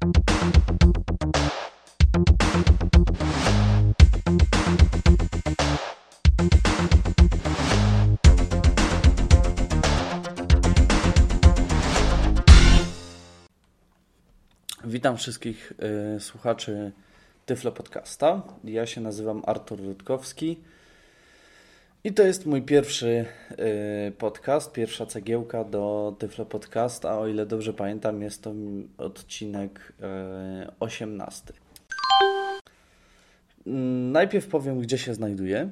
Witam wszystkich y, słuchaczy Tyflo Podcasta. Ja się nazywam Artur Rutkowski i to jest mój pierwszy y, podcast, pierwsza cegiełka do Tyflo Podcasta, a o ile dobrze pamiętam jest to odcinek y, 18. Mm, najpierw powiem, gdzie się znajduję.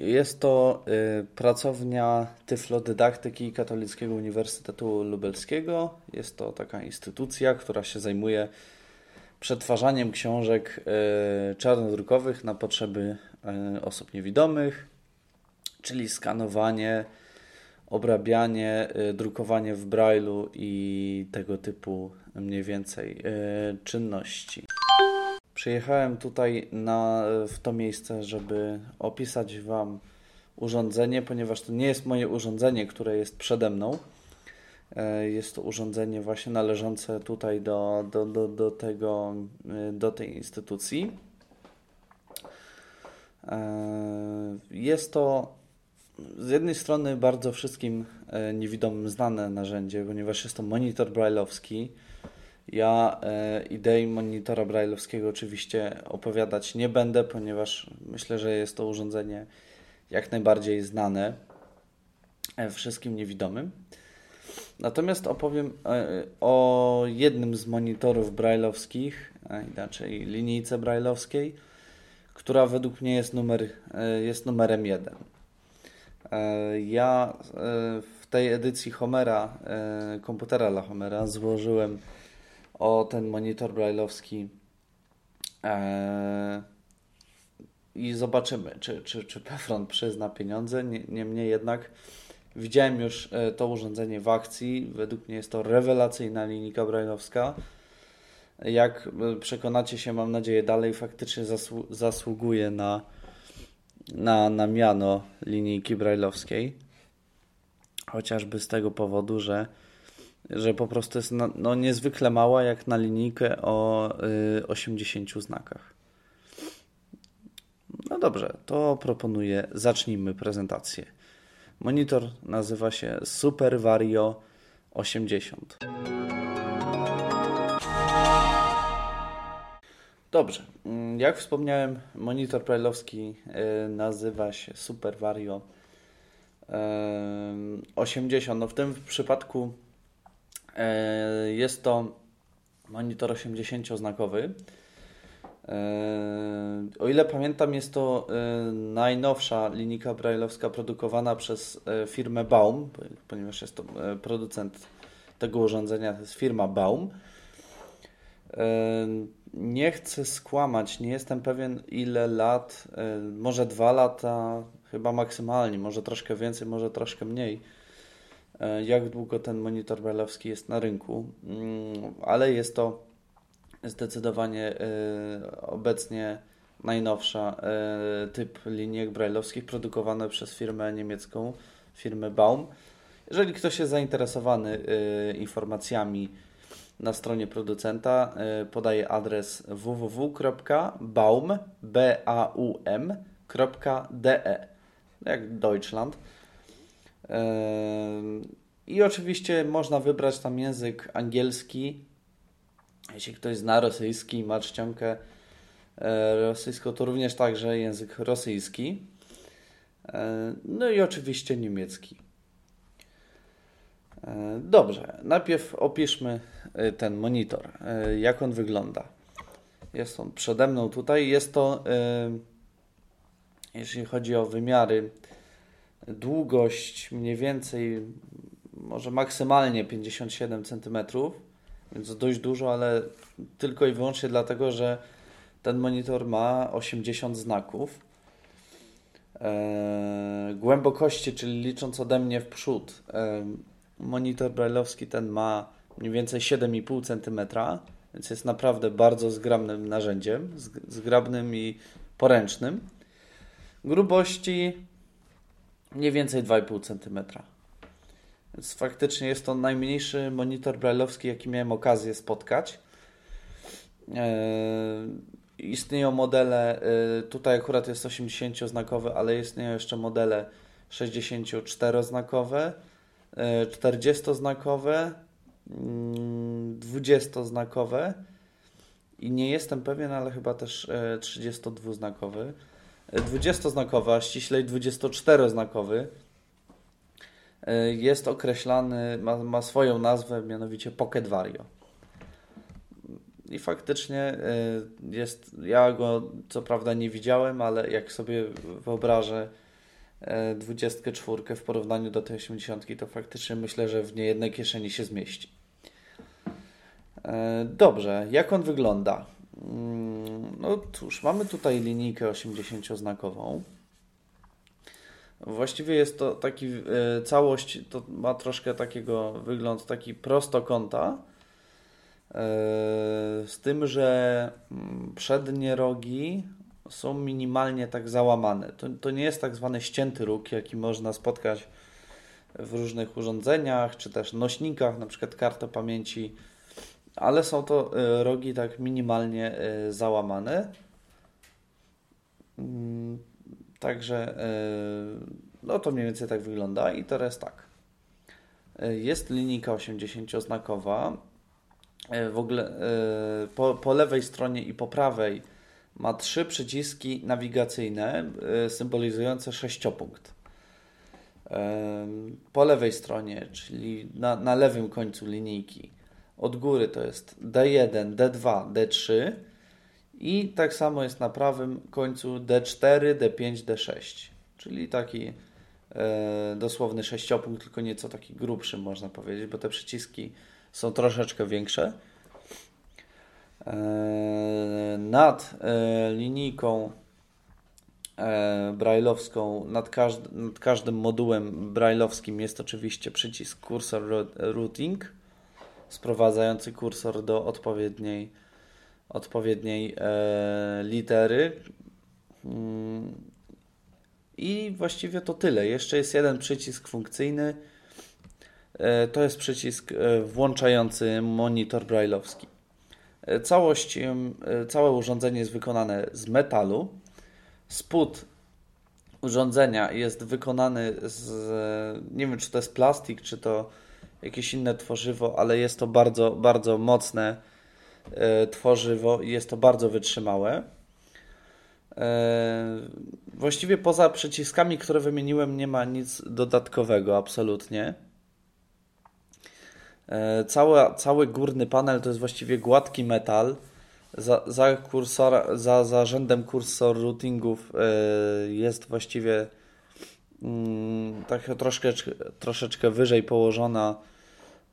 Jest to y, pracownia Tyflodydaktyki Katolickiego Uniwersytetu Lubelskiego. Jest to taka instytucja, która się zajmuje przetwarzaniem książek y, czarnodrukowych na potrzeby y, osób niewidomych, czyli skanowanie, obrabianie, drukowanie w brailu i tego typu mniej więcej czynności. Przyjechałem tutaj na, w to miejsce, żeby opisać Wam urządzenie, ponieważ to nie jest moje urządzenie, które jest przede mną. E, jest to urządzenie właśnie należące tutaj do, do, do, do, tego, e, do tej instytucji. E, jest to z jednej strony bardzo wszystkim niewidomym znane narzędzie, ponieważ jest to monitor brailleowski ja e, idei monitora brailleowskiego oczywiście opowiadać nie będę, ponieważ myślę, że jest to urządzenie jak najbardziej znane e, wszystkim niewidomym. Natomiast opowiem e, o jednym z monitorów brailleowskich, inaczej linijce brailleowskiej, która według mnie jest, numer, jest numerem jeden. Ja w tej edycji Homera, komputera dla Homera, złożyłem o ten monitor brailleowski i zobaczymy, czy, czy, czy Pefron przyzna pieniądze. Niemniej jednak widziałem już e, to urządzenie w akcji. Według mnie jest to rewelacyjna linijka brailleowska. Jak e, przekonacie się, mam nadzieję, dalej faktycznie zasłu zasługuje na, na, na miano linijki brailleowskiej. Chociażby z tego powodu, że że po prostu jest no, no niezwykle mała jak na linijkę o y, 80 znakach. No dobrze, to proponuję, zacznijmy prezentację. Monitor nazywa się Super Vario 80. Dobrze, mm, jak wspomniałem, monitor brailleowski y, nazywa się Super Vario 80. No w tym przypadku E, jest to monitor 80-znakowy. E, o ile pamiętam, jest to najnowsza linijka brailleowska produkowana przez firmę Baum, ponieważ jest to producent tego urządzenia, to jest firma Baum. Nie chcę skłamać, nie jestem pewien ile lat, może dwa lata, chyba maksymalnie, może troszkę więcej, może troszkę mniej jak długo ten monitor brailleowski jest na rynku, mm, ale jest to zdecydowanie obecnie najnowsza typ linijek brailleowskich produkowane przez firmę niemiecką, firmę Baum. Jeżeli ktoś jest zainteresowany informacjami na stronie producenta, podaję adres www.baum.de jak Deutschland. I oczywiście można wybrać tam język angielski. Jeśli ktoś zna rosyjski, ma czcionkę e, rosyjską, to również także język rosyjski. No i oczywiście niemiecki. Dobrze, najpierw opiszmy ten monitor, jak on wygląda. Jest on przede mną tutaj. Jest to, jeśli chodzi o wymiary, długość mniej więcej, może maksymalnie 57 cm, więc dość dużo, ale tylko i wyłącznie dlatego, że ten monitor ma 80 znaków. Eee, głębokości, czyli licząc ode mnie w przód, eee, monitor brailleowski ten ma mniej więcej 7,5 cm, więc jest naprawdę bardzo zgrabnym narzędziem, zgrabnym i poręcznym. Grubości mniej więcej 2,5 cm. Więc faktycznie jest to najmniejszy monitor brailleowski, jaki miałem okazję spotkać. Istnieją modele, tutaj akurat jest 80-znakowy, ale istnieją jeszcze modele 64-znakowe, 40-znakowe, 20-znakowe i nie jestem pewien, ale chyba też 32-znakowy. 20-znakowy, a ściślej 24-znakowy e, jest określany, ma, ma swoją nazwę, mianowicie Pocket Vario. I faktycznie e, jest, ja go co prawda nie widziałem, ale jak sobie wyobrażę 24 w porównaniu do tej 80, to faktycznie myślę, że w niejednej kieszeni się zmieści. E, dobrze, jak on wygląda? Mm, no cóż, mamy tutaj linijkę 80-znakową. Właściwie jest to taki e, całość, to ma troszkę takiego wygląd taki prostokąta. E, z tym, że mm, przednie rogi są minimalnie tak załamane. To, to nie jest tak zwany ścięty róg, jaki można spotkać w różnych urządzeniach, czy też nośnikach, na przykład karta pamięci ale są to e, rogi tak minimalnie e, załamane. Mm, także e, no to mniej więcej tak wygląda i teraz tak. Jest linijka 80-znakowa. W ogóle po, po lewej stronie i po prawej ma trzy przyciski nawigacyjne symbolizujące sześciopunkt. Po lewej stronie, czyli na, na lewym końcu linijki, od góry to jest D1, D2, D3 i tak samo jest na prawym końcu D4, D5, D6, czyli taki e, dosłowny sześciopunkt, tylko nieco taki grubszy można powiedzieć, bo te przyciski są troszeczkę większe. E, nad e, linijką e, brailleowską, nad, każd nad każdym modułem brailleowskim jest oczywiście przycisk Cursor Routing sprowadzający kursor do odpowiedniej, odpowiedniej e, litery. Mm. I właściwie to tyle. Jeszcze jest jeden przycisk funkcyjny. E, to jest przycisk e, włączający monitor brailleowski. E, całość, e, całe urządzenie jest wykonane z metalu. Spód urządzenia jest wykonany z, nie wiem czy to jest plastik, czy to jakieś inne tworzywo, ale jest to bardzo, bardzo mocne e, tworzywo i jest to bardzo wytrzymałe. E, właściwie poza przyciskami, które wymieniłem, nie ma nic dodatkowego, absolutnie. E, cały, cały górny panel to jest właściwie gładki metal. Za, za, kursora, za, za rzędem kursor routingów jest właściwie tak troszkę, troszeczkę wyżej położona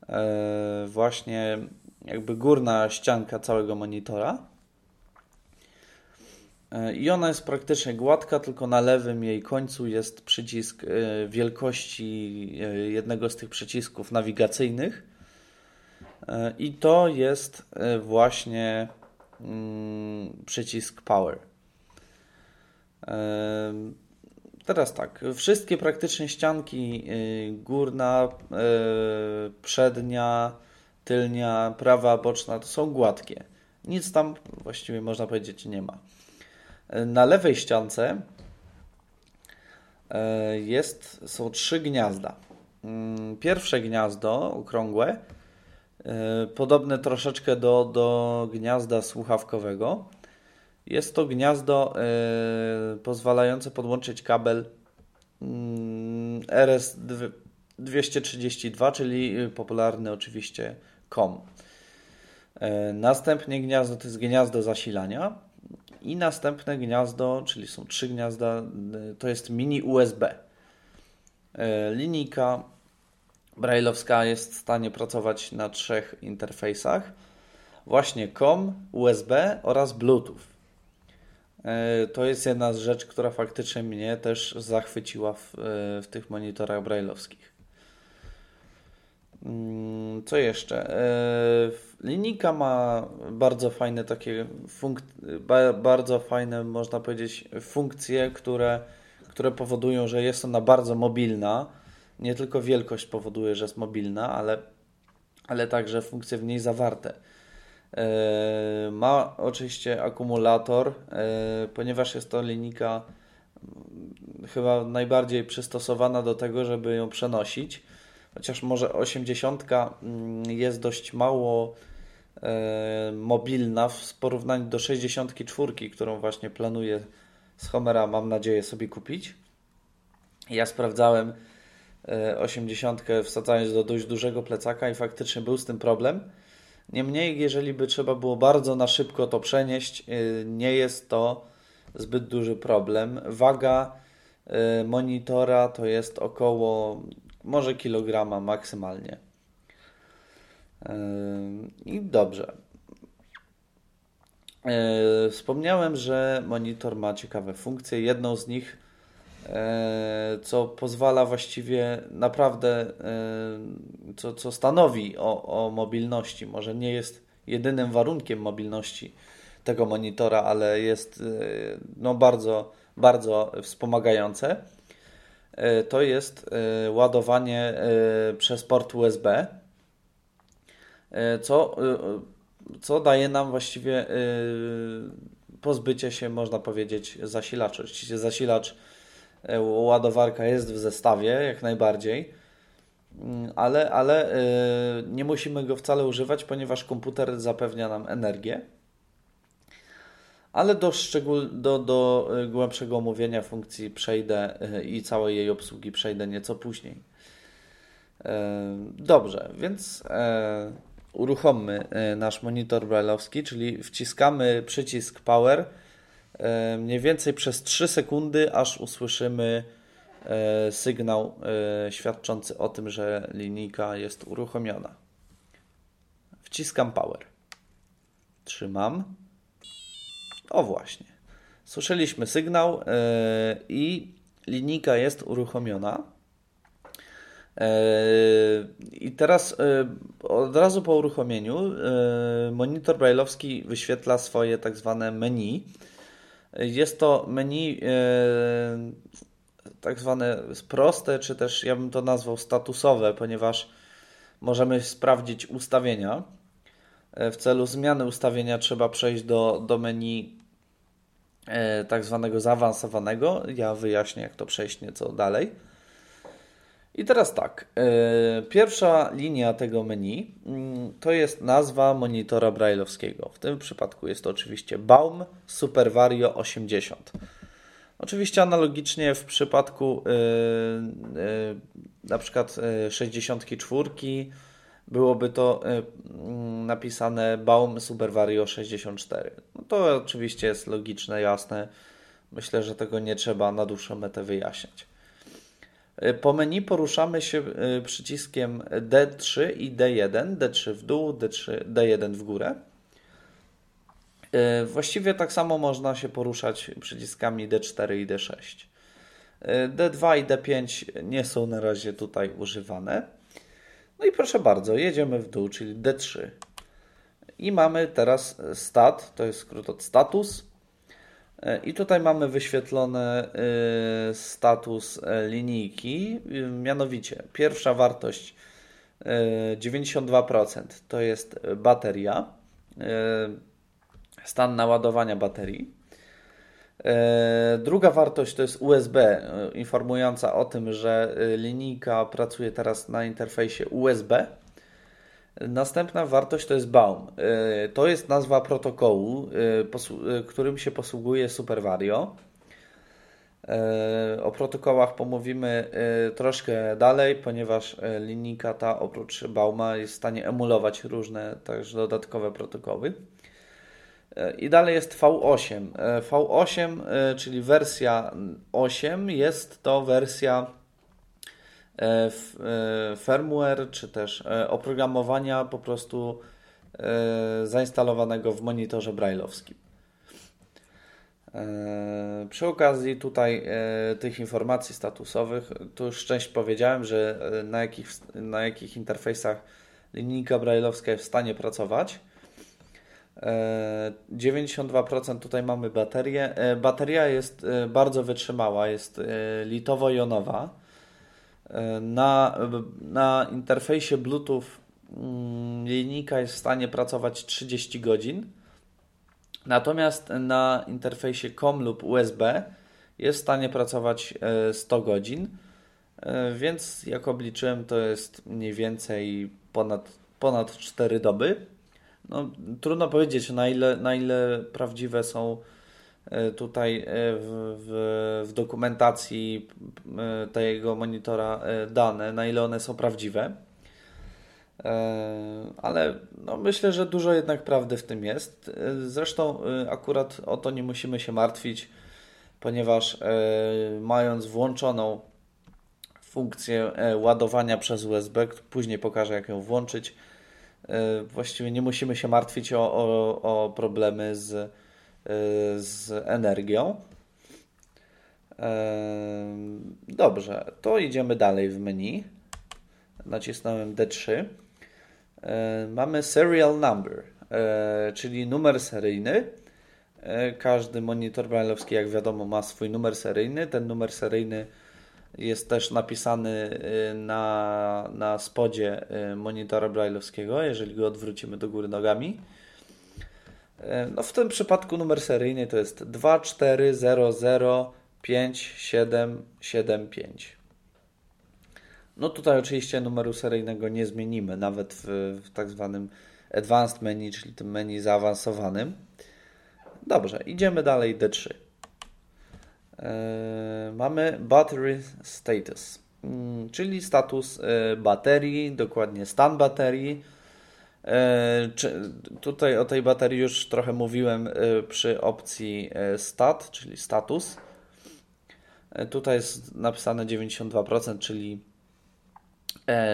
e, właśnie jakby górna ścianka całego monitora. E, I ona jest praktycznie gładka, tylko na lewym jej końcu jest przycisk e, wielkości jednego z tych przycisków nawigacyjnych. I to jest właśnie mm, przycisk Power. Teraz tak, wszystkie praktycznie ścianki, y, górna, y, przednia, tylnia, prawa, boczna, to są gładkie. Nic tam właściwie można powiedzieć nie ma. Na lewej ściance y, jest, są trzy gniazda. Mm, pierwsze gniazdo, okrągłe, podobne troszeczkę do, do gniazda słuchawkowego. Jest to gniazdo y, pozwalające podłączyć kabel y, RS232, czyli popularny oczywiście COM. Y, następnie gniazdo to jest gniazdo zasilania i następne gniazdo, czyli są trzy gniazda, to jest mini USB. Linijka brailleowska jest w stanie pracować na trzech interfejsach. Właśnie COM, USB oraz Bluetooth. E, to jest jedna z rzeczy, która faktycznie mnie też zachwyciła w, e, w tych monitorach brailleowskich. Mm, co jeszcze? E, linijka ma bardzo fajne takie bardzo fajne, można powiedzieć, funkcje, które, które powodują, że jest ona bardzo mobilna. nie tylko wielkość powoduje, że jest mobilna, ale, ale także funkcje w niej zawarte. E, ma oczywiście akumulator, e, ponieważ jest to linijka mm, chyba najbardziej przystosowana do tego, żeby ją przenosić. Chociaż może 80 mm, jest dość mało e, mobilna w porównaniu do 64, którą właśnie planuję z Homera, mam nadzieję sobie kupić. Ja sprawdzałem 80 wsadzając do dość dużego plecaka i faktycznie był z tym problem Niemniej, jeżeli by trzeba było bardzo na szybko to przenieść, y, nie jest to zbyt duży problem. Waga y, monitora to jest około może kilograma maksymalnie. Y, I dobrze. Wspomniałem, że monitor ma ciekawe funkcje. Jedną z nich co pozwala właściwie naprawdę, e, co, co stanowi o, o mobilności. Może nie jest jedynym warunkiem mobilności tego monitora, ale jest e, no, bardzo, bardzo wspomagające. To jest ładowanie przez port USB, co, co daje nam właściwie pozbycie się, można powiedzieć, zasilacza. Oczywiście zasilacz E, ładowarka jest w zestawie, jak najbardziej, mm, ale, ale e, nie musimy go wcale używać, ponieważ komputer zapewnia nam energię. Ale do, szczegól, do, do e, głębszego omówienia funkcji przejdę i całej jej obsługi przejdę nieco później. Dobrze, więc uruchommy nasz monitor brailleowski, czyli wciskamy przycisk Power E, mniej więcej przez 3 sekundy, aż usłyszymy e, sygnał e, świadczący o tym, że linijka jest uruchomiona. Wciskam power. Trzymam. O właśnie. Słyszeliśmy sygnał i linijka jest uruchomiona. I teraz od razu po uruchomieniu monitor brailleowski wyświetla swoje tak zwane menu jest to menu e, tak zwane proste, czy też ja bym to nazwał statusowe, ponieważ możemy sprawdzić ustawienia. E, w celu zmiany ustawienia trzeba przejść do, do menu e, tak zwanego zaawansowanego. Ja wyjaśnię, jak to przejść nieco dalej. I teraz tak, yy, pierwsza linia tego menu yy, to jest nazwa monitora brailleowskiego. W tym przypadku jest to oczywiście Baum Super Vario 80. Oczywiście analogicznie w przypadku yy, na przykład 64 byłoby to mm, napisane Baum Super Vario 64. No to oczywiście jest logiczne, jasne. Myślę, że tego nie trzeba na dłuższą metę wyjaśniać. E, po menu poruszamy się e, przyciskiem D3 i D1, D3 w dół, D3, D1 w górę. E, właściwie tak samo można się poruszać przyciskami D4 i D6. D2 i D5 nie są na razie tutaj używane. No i proszę bardzo, jedziemy w dół, czyli D3. I mamy teraz stat, to jest skrót od status. E, I tutaj mamy wyświetlony e, status e, linijki, mianowicie pierwsza wartość 92% to jest bateria, stan naładowania baterii. Druga wartość to jest USB, informująca o tym, że linijka pracuje teraz na interfejsie USB. Następna wartość to jest Baum. Y, to jest nazwa protokołu, y, y, którym się posługuje SuperVario. O protokołach pomówimy troszkę dalej, ponieważ linijka ta oprócz Bauma jest w stanie emulować różne także dodatkowe protokoły. I dalej jest V8. V8, czyli wersja 8, jest to wersja firmware, czy też e, oprogramowania po prostu zainstalowanego w monitorze brailleowskim. Przy okazji tutaj tych informacji statusowych, tu już część powiedziałem, że na jakich, na jakich interfejsach linijka brailleowska jest w stanie pracować. 92% tutaj mamy baterię. Bateria jest bardzo wytrzymała, jest litowo-jonowa Na, na interfejsie Bluetooth mm, linijka jest w stanie pracować 30 godzin, natomiast na interfejsie COM lub USB jest w stanie pracować 100 godzin, więc jak obliczyłem, to jest mniej więcej ponad, ponad 4 doby. No, trudno powiedzieć, na ile, na ile prawdziwe są e, tutaj e, w, w, w dokumentacji e, tego monitora dane, na ile one są prawdziwe. Ale no myślę, że dużo jednak prawdy w tym jest. Zresztą akurat o to nie musimy się martwić, ponieważ mając włączoną funkcję ładowania przez USB, później pokażę jak ją włączyć, E, właściwie nie musimy się martwić o, o, o problemy z, e, z energią. E, dobrze, to idziemy dalej w menu. Nacisnąłem D3. Mamy serial number, czyli numer seryjny. Każdy monitor brailleowski, jak wiadomo, ma swój numer seryjny. Ten numer seryjny jest też napisany y, na, na spodzie y, monitora brailleowskiego, jeżeli go odwrócimy do góry nogami. Y, no w tym przypadku numer seryjny to jest 24005775. No tutaj oczywiście numeru seryjnego nie zmienimy, nawet w, w tak zwanym advanced menu, czyli tym menu zaawansowanym. Dobrze, idziemy dalej D3. E, mamy battery status, mm, czyli status e, baterii, dokładnie stan baterii. E, tutaj o tej baterii już trochę mówiłem przy opcji stat, czyli status. Tutaj jest napisane 92%, czyli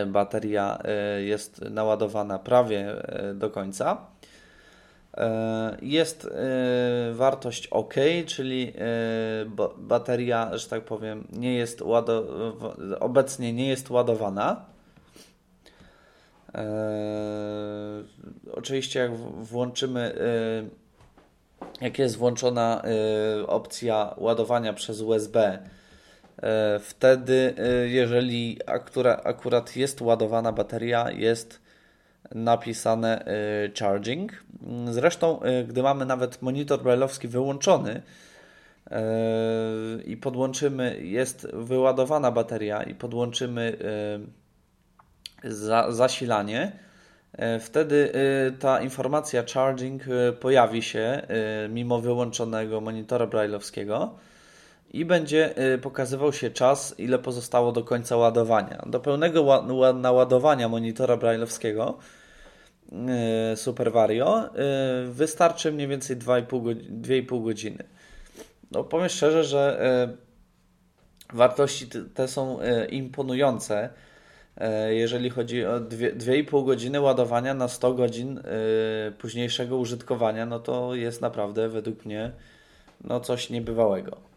bateria jest naładowana prawie do końca. E, jest e, wartość OK, czyli e, bateria, że tak powiem, nie jest obecnie nie jest ładowana. Oczywiście jak włączymy, jak jest włączona opcja ładowania przez USB, wtedy jeżeli akurat jest ładowana bateria, jest napisane charging. Zresztą, gdy mamy nawet monitor brailleowski wyłączony i podłączymy, jest wyładowana bateria i podłączymy zasilanie, wtedy ta informacja charging pojawi się mimo wyłączonego monitora brailleowskiego i będzie pokazywał się czas, ile pozostało do końca ładowania. Do pełnego naładowania monitora brailleowskiego E, Super Vario, e, wystarczy mniej więcej 2,5 godziny. No powiem szczerze, że e, wartości te są imponujące. Jeżeli chodzi o 2,5 godziny ładowania na 100 godzin późniejszego użytkowania, no to jest naprawdę według mnie no coś niebywałego.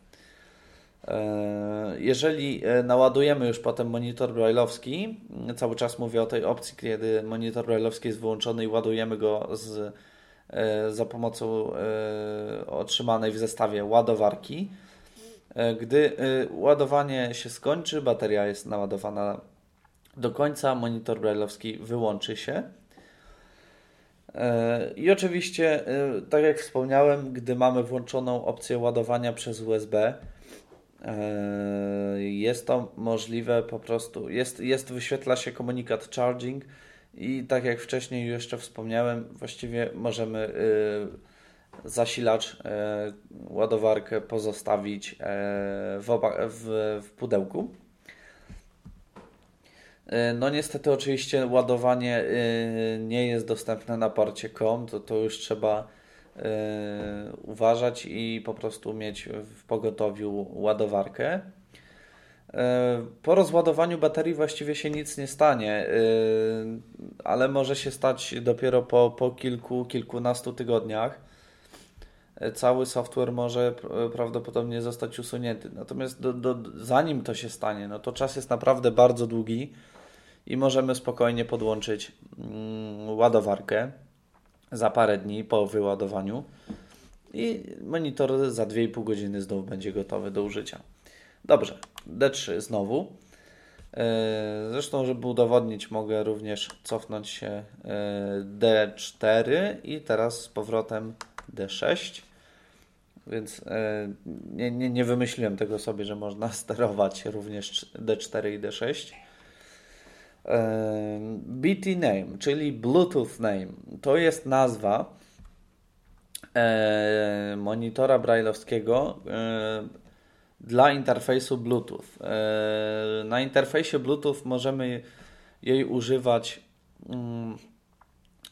E, jeżeli e, naładujemy już potem monitor brailleowski, cały czas mówię o tej opcji, kiedy monitor brailleowski jest wyłączony i ładujemy go z, e, za pomocą otrzymanej w zestawie ładowarki. Gdy ładowanie się skończy, bateria jest naładowana do końca, monitor brailleowski wyłączy się. I oczywiście, tak jak wspomniałem, gdy mamy włączoną opcję ładowania przez USB, E, jest to możliwe po prostu, jest, jest wyświetla się komunikat charging i tak jak wcześniej jeszcze wspomniałem, właściwie możemy zasilacz, ładowarkę pozostawić w, w, w pudełku. No niestety oczywiście ładowanie nie jest dostępne na porcie COM, to, to już trzeba E, uważać i po prostu mieć w pogotowiu ładowarkę. E, po rozładowaniu baterii właściwie się nic nie stanie, e, ale może się stać dopiero po, po kilku, kilkunastu tygodniach. Cały software może prawdopodobnie zostać usunięty. Natomiast do, do, zanim to się stanie, no to czas jest naprawdę bardzo długi i możemy spokojnie podłączyć mm, ładowarkę za parę dni po wyładowaniu i monitor za 2,5 godziny znów będzie gotowy do użycia. Dobrze, D3 znowu. Zresztą, żeby udowodnić, mogę również cofnąć się D4 i teraz z powrotem D6. Więc nie, nie, nie wymyśliłem tego sobie, że można sterować również D4 i D6. BT name, czyli Bluetooth name, to jest nazwa monitora brailleowskiego dla interfejsu Bluetooth. Na interfejsie Bluetooth możemy jej używać mm,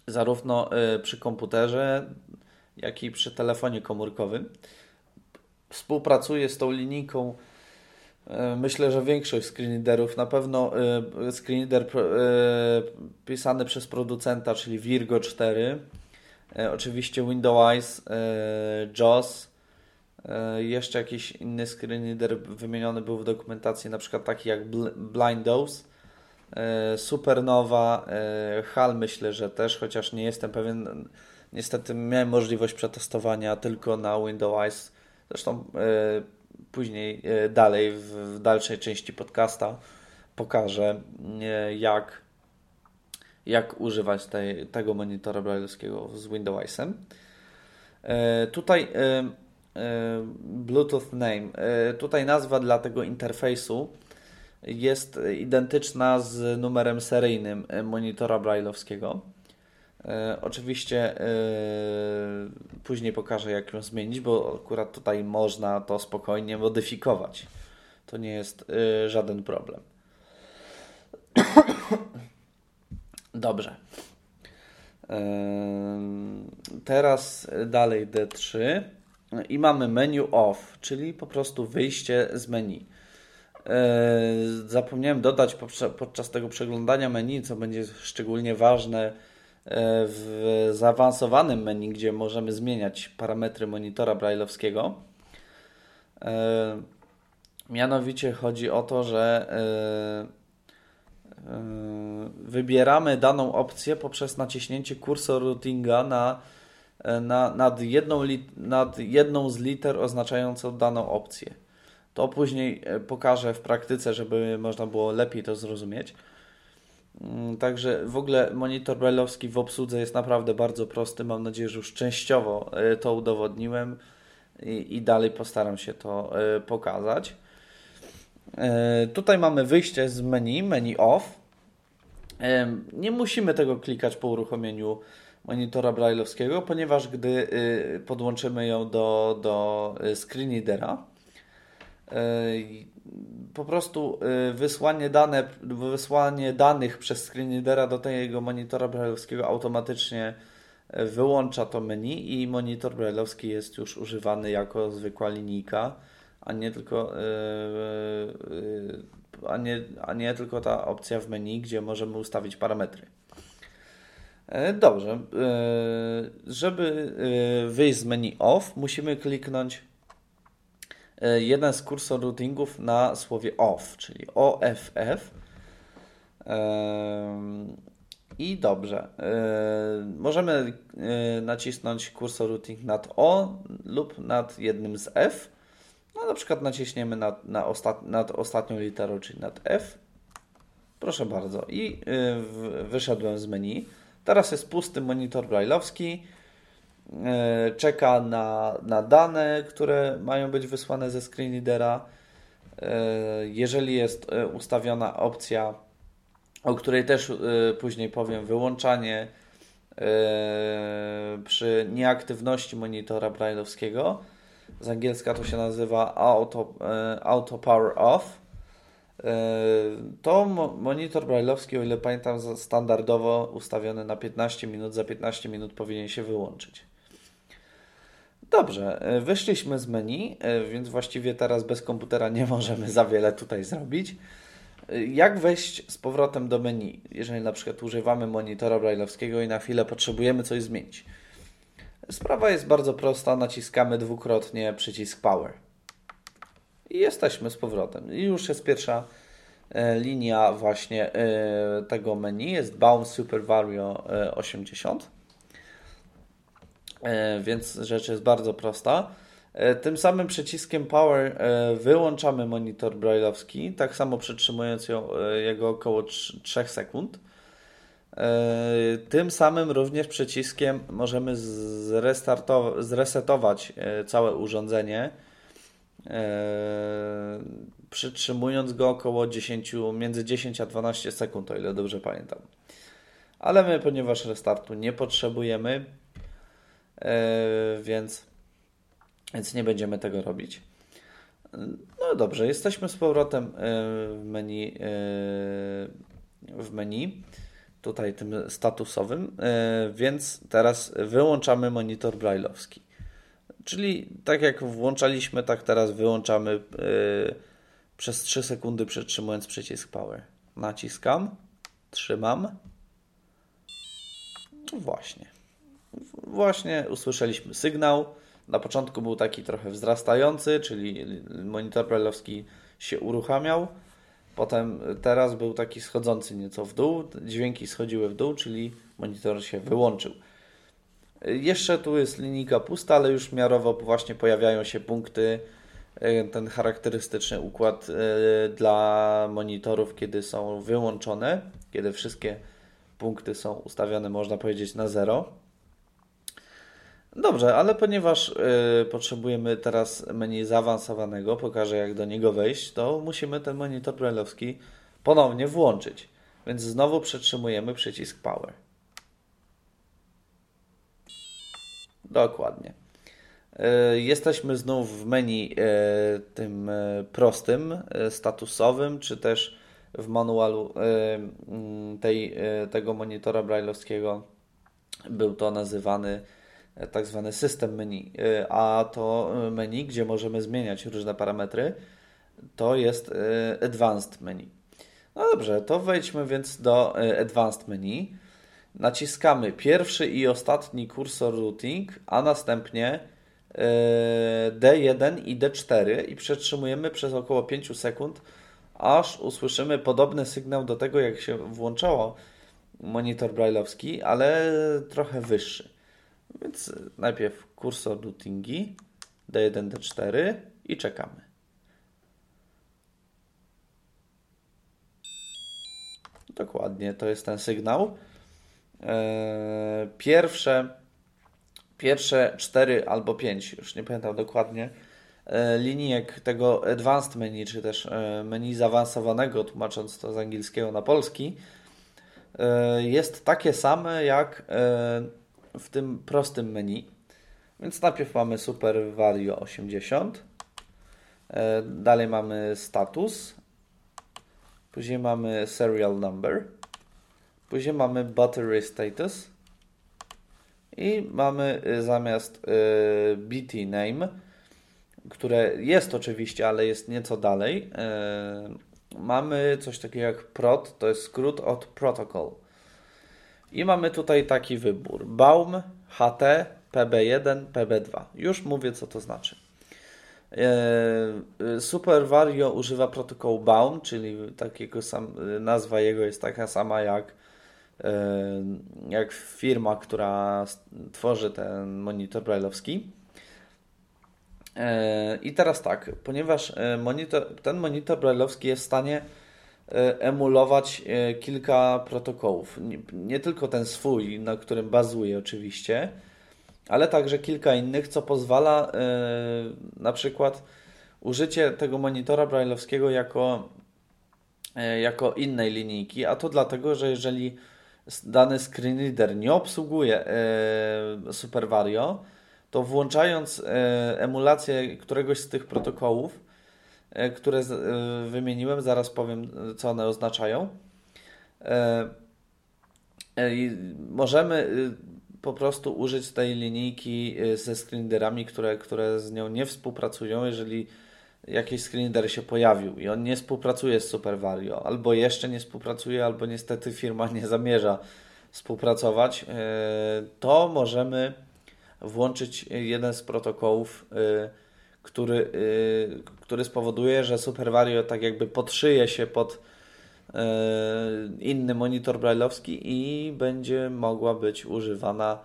zarówno przy komputerze, jak i przy telefonie komórkowym. Współpracuje z tą linijką E, myślę, że większość screenreaderów, na pewno e, screenreader e, pisany przez producenta, czyli Virgo 4, oczywiście Windows, JAWS, jeszcze jakiś inny screenreader wymieniony był w dokumentacji, na przykład taki jak Blindos, Supernova, HAL myślę, że też, chociaż nie jestem pewien, niestety miałem możliwość przetestowania tylko na Windows, zresztą później e, dalej w dalszej części podcasta pokażę e, jak, jak używać tej, tego monitora brailleowskiego z Windowsem. E, tutaj Bluetooth name. Tutaj nazwa dla tego interfejsu jest identyczna z numerem seryjnym monitora brailleowskiego. E, oczywiście e, później pokażę, jak ją zmienić, bo akurat tutaj można to spokojnie modyfikować. To nie jest e, żaden problem. Dobrze. Teraz dalej D3 i mamy menu off, czyli po prostu wyjście z menu. Zapomniałem dodać podczas tego przeglądania menu, co będzie szczególnie ważne E, w zaawansowanym menu, gdzie możemy zmieniać parametry monitora brailleowskiego. E, mianowicie chodzi o to, że e, wybieramy daną opcję poprzez naciśnięcie kursor routinga na, na, nad, jedną, nad jedną z liter oznaczającą daną opcję. To później pokażę w praktyce, żeby można było lepiej to zrozumieć. Mm, także w ogóle monitor brailleowski w obsłudze jest naprawdę bardzo prosty. Mam nadzieję, że już częściowo e, to udowodniłem i, i dalej postaram się to e, pokazać. E, tutaj mamy wyjście z menu, menu off. Nie musimy tego klikać po uruchomieniu monitora brailleowskiego, ponieważ gdy podłączymy ją do, do screen readera, po prostu y, wysłanie, dane, wysłanie danych przez screenreadera do tego monitora brailleowskiego automatycznie y, wyłącza to menu i monitor brailleowski jest już używany jako zwykła linijka, a nie tylko a nie, a nie tylko ta opcja w menu, gdzie możemy ustawić parametry. E, dobrze, żeby wyjść z menu off, musimy kliknąć E, jeden z kursor routingów na słowie off, czyli OFF. I dobrze. E, możemy e, nacisnąć kursor routing nad O lub nad jednym z F. No, na przykład naciśniemy nad, na ostat, nad ostatnią literą, czyli nad F. Proszę bardzo. I wyszedłem z menu. Teraz jest pusty monitor brailleowski. E, czeka na, na dane, które mają być wysłane ze screenreadera. E, jeżeli jest e, ustawiona opcja, o której też później powiem, wyłączanie przy nieaktywności monitora brailleowskiego, z angielska to się nazywa auto, auto power off, to monitor brailleowski, o ile pamiętam, standardowo ustawiony na 15 minut, za 15 minut powinien się wyłączyć. Dobrze, e, wyszliśmy z menu, e, więc właściwie teraz bez komputera nie możemy za wiele tutaj zrobić. E, jak wejść z powrotem do menu, jeżeli na przykład używamy monitora brailleowskiego i na chwilę potrzebujemy coś zmienić? Sprawa jest bardzo prosta, naciskamy dwukrotnie przycisk Power. I jesteśmy z powrotem. I już jest pierwsza linia właśnie tego menu, jest Bound Super Vario 80. E, więc rzecz jest bardzo prosta. Tym samym przyciskiem Power wyłączamy monitor brailleowski, tak samo przytrzymując ją, jego około 3 sekund. Tym samym również przyciskiem możemy zresetować całe urządzenie przytrzymując go około 10, między 10 a 12 sekund, o ile dobrze pamiętam. Ale my, ponieważ restartu nie potrzebujemy, więc, więc nie będziemy tego robić. No dobrze, jesteśmy z powrotem eee, w menu, w menu tutaj tym statusowym, więc teraz wyłączamy monitor brailleowski. Czyli tak jak włączaliśmy, tak teraz wyłączamy przez 3 sekundy przytrzymując przycisk Power. Naciskam, trzymam. No właśnie. Właśnie usłyszeliśmy sygnał. Na początku był taki trochę wzrastający, czyli monitor brajlowski się uruchamiał. Potem teraz był taki schodzący nieco w dół. Dźwięki schodziły w dół, czyli monitor się wyłączył. Jeszcze tu jest linijka pusta, ale już miarowo właśnie pojawiają się punkty, ten charakterystyczny układ e, dla monitorów, kiedy są wyłączone, kiedy wszystkie punkty są ustawione, można powiedzieć, na zero. Dobrze, ale ponieważ y, potrzebujemy teraz menu zaawansowanego, pokażę jak do niego wejść, to musimy ten monitor brailleowski ponownie włączyć. Więc znowu przytrzymujemy przycisk Power. Dokładnie. E, jesteśmy znów w menu e, tym prostym, statusowym, czy też w manualu mm, tej, tego monitora brailleowskiego był to nazywany tak zwany system menu, a to menu, gdzie możemy zmieniać różne parametry, to jest advanced menu. No dobrze, to wejdźmy więc do advanced menu naciskamy pierwszy i ostatni kursor routing, a następnie e, D1 i D4 i przetrzymujemy przez około 5 sekund, aż usłyszymy podobny sygnał do tego, jak się włączało monitor brailleowski, ale trochę wyższy. Więc najpierw kursor routingi D1, D4 i czekamy. Dokładnie, to jest ten sygnał. E, pierwsze, pierwsze cztery albo pięć, już nie pamiętam dokładnie, e, linijek tego advanced menu, czy też e, menu zaawansowanego, tłumacząc to z angielskiego na polski, jest takie same jak w tym prostym menu. Więc najpierw mamy Super Vario 80, dalej mamy status, później mamy serial number, Później mamy battery status. I mamy y, zamiast y, BT name, które jest oczywiście, ale jest nieco dalej, y, mamy coś takiego jak prot, to jest skrót od protocol. I mamy tutaj taki wybór: Baum, HT, PB1, PB2. Już mówię, co to znaczy. Super Vario używa protokołu Baum, czyli takiego sam, nazwa jego jest taka sama jak jak firma, która tworzy ten monitor brailleowski. E, I teraz tak, ponieważ e, monitor, ten monitor brailleowski jest w stanie e, emulować kilka protokołów. Nie, nie, tylko ten swój, na którym bazuje oczywiście, ale także kilka innych, co pozwala na przykład użycie tego monitora brailleowskiego jako, jako innej linijki, a to dlatego, że jeżeli dany screen reader nie obsługuje e, Super Vario, to włączając e, emulację któregoś z tych protokołów, e, które wymieniłem, zaraz powiem, co one oznaczają, możemy po prostu użyć tej linijki ze screenreaderami, które, które z nią nie współpracują, jeżeli jakiś screenreader się pojawił i on nie współpracuje z Super Vario, albo jeszcze nie współpracuje, albo niestety firma nie zamierza współpracować, e, to możemy włączyć jeden z protokołów, e, który, e, który spowoduje, że Super Vario tak jakby podszyje się pod inny monitor brailleowski i będzie mogła być używana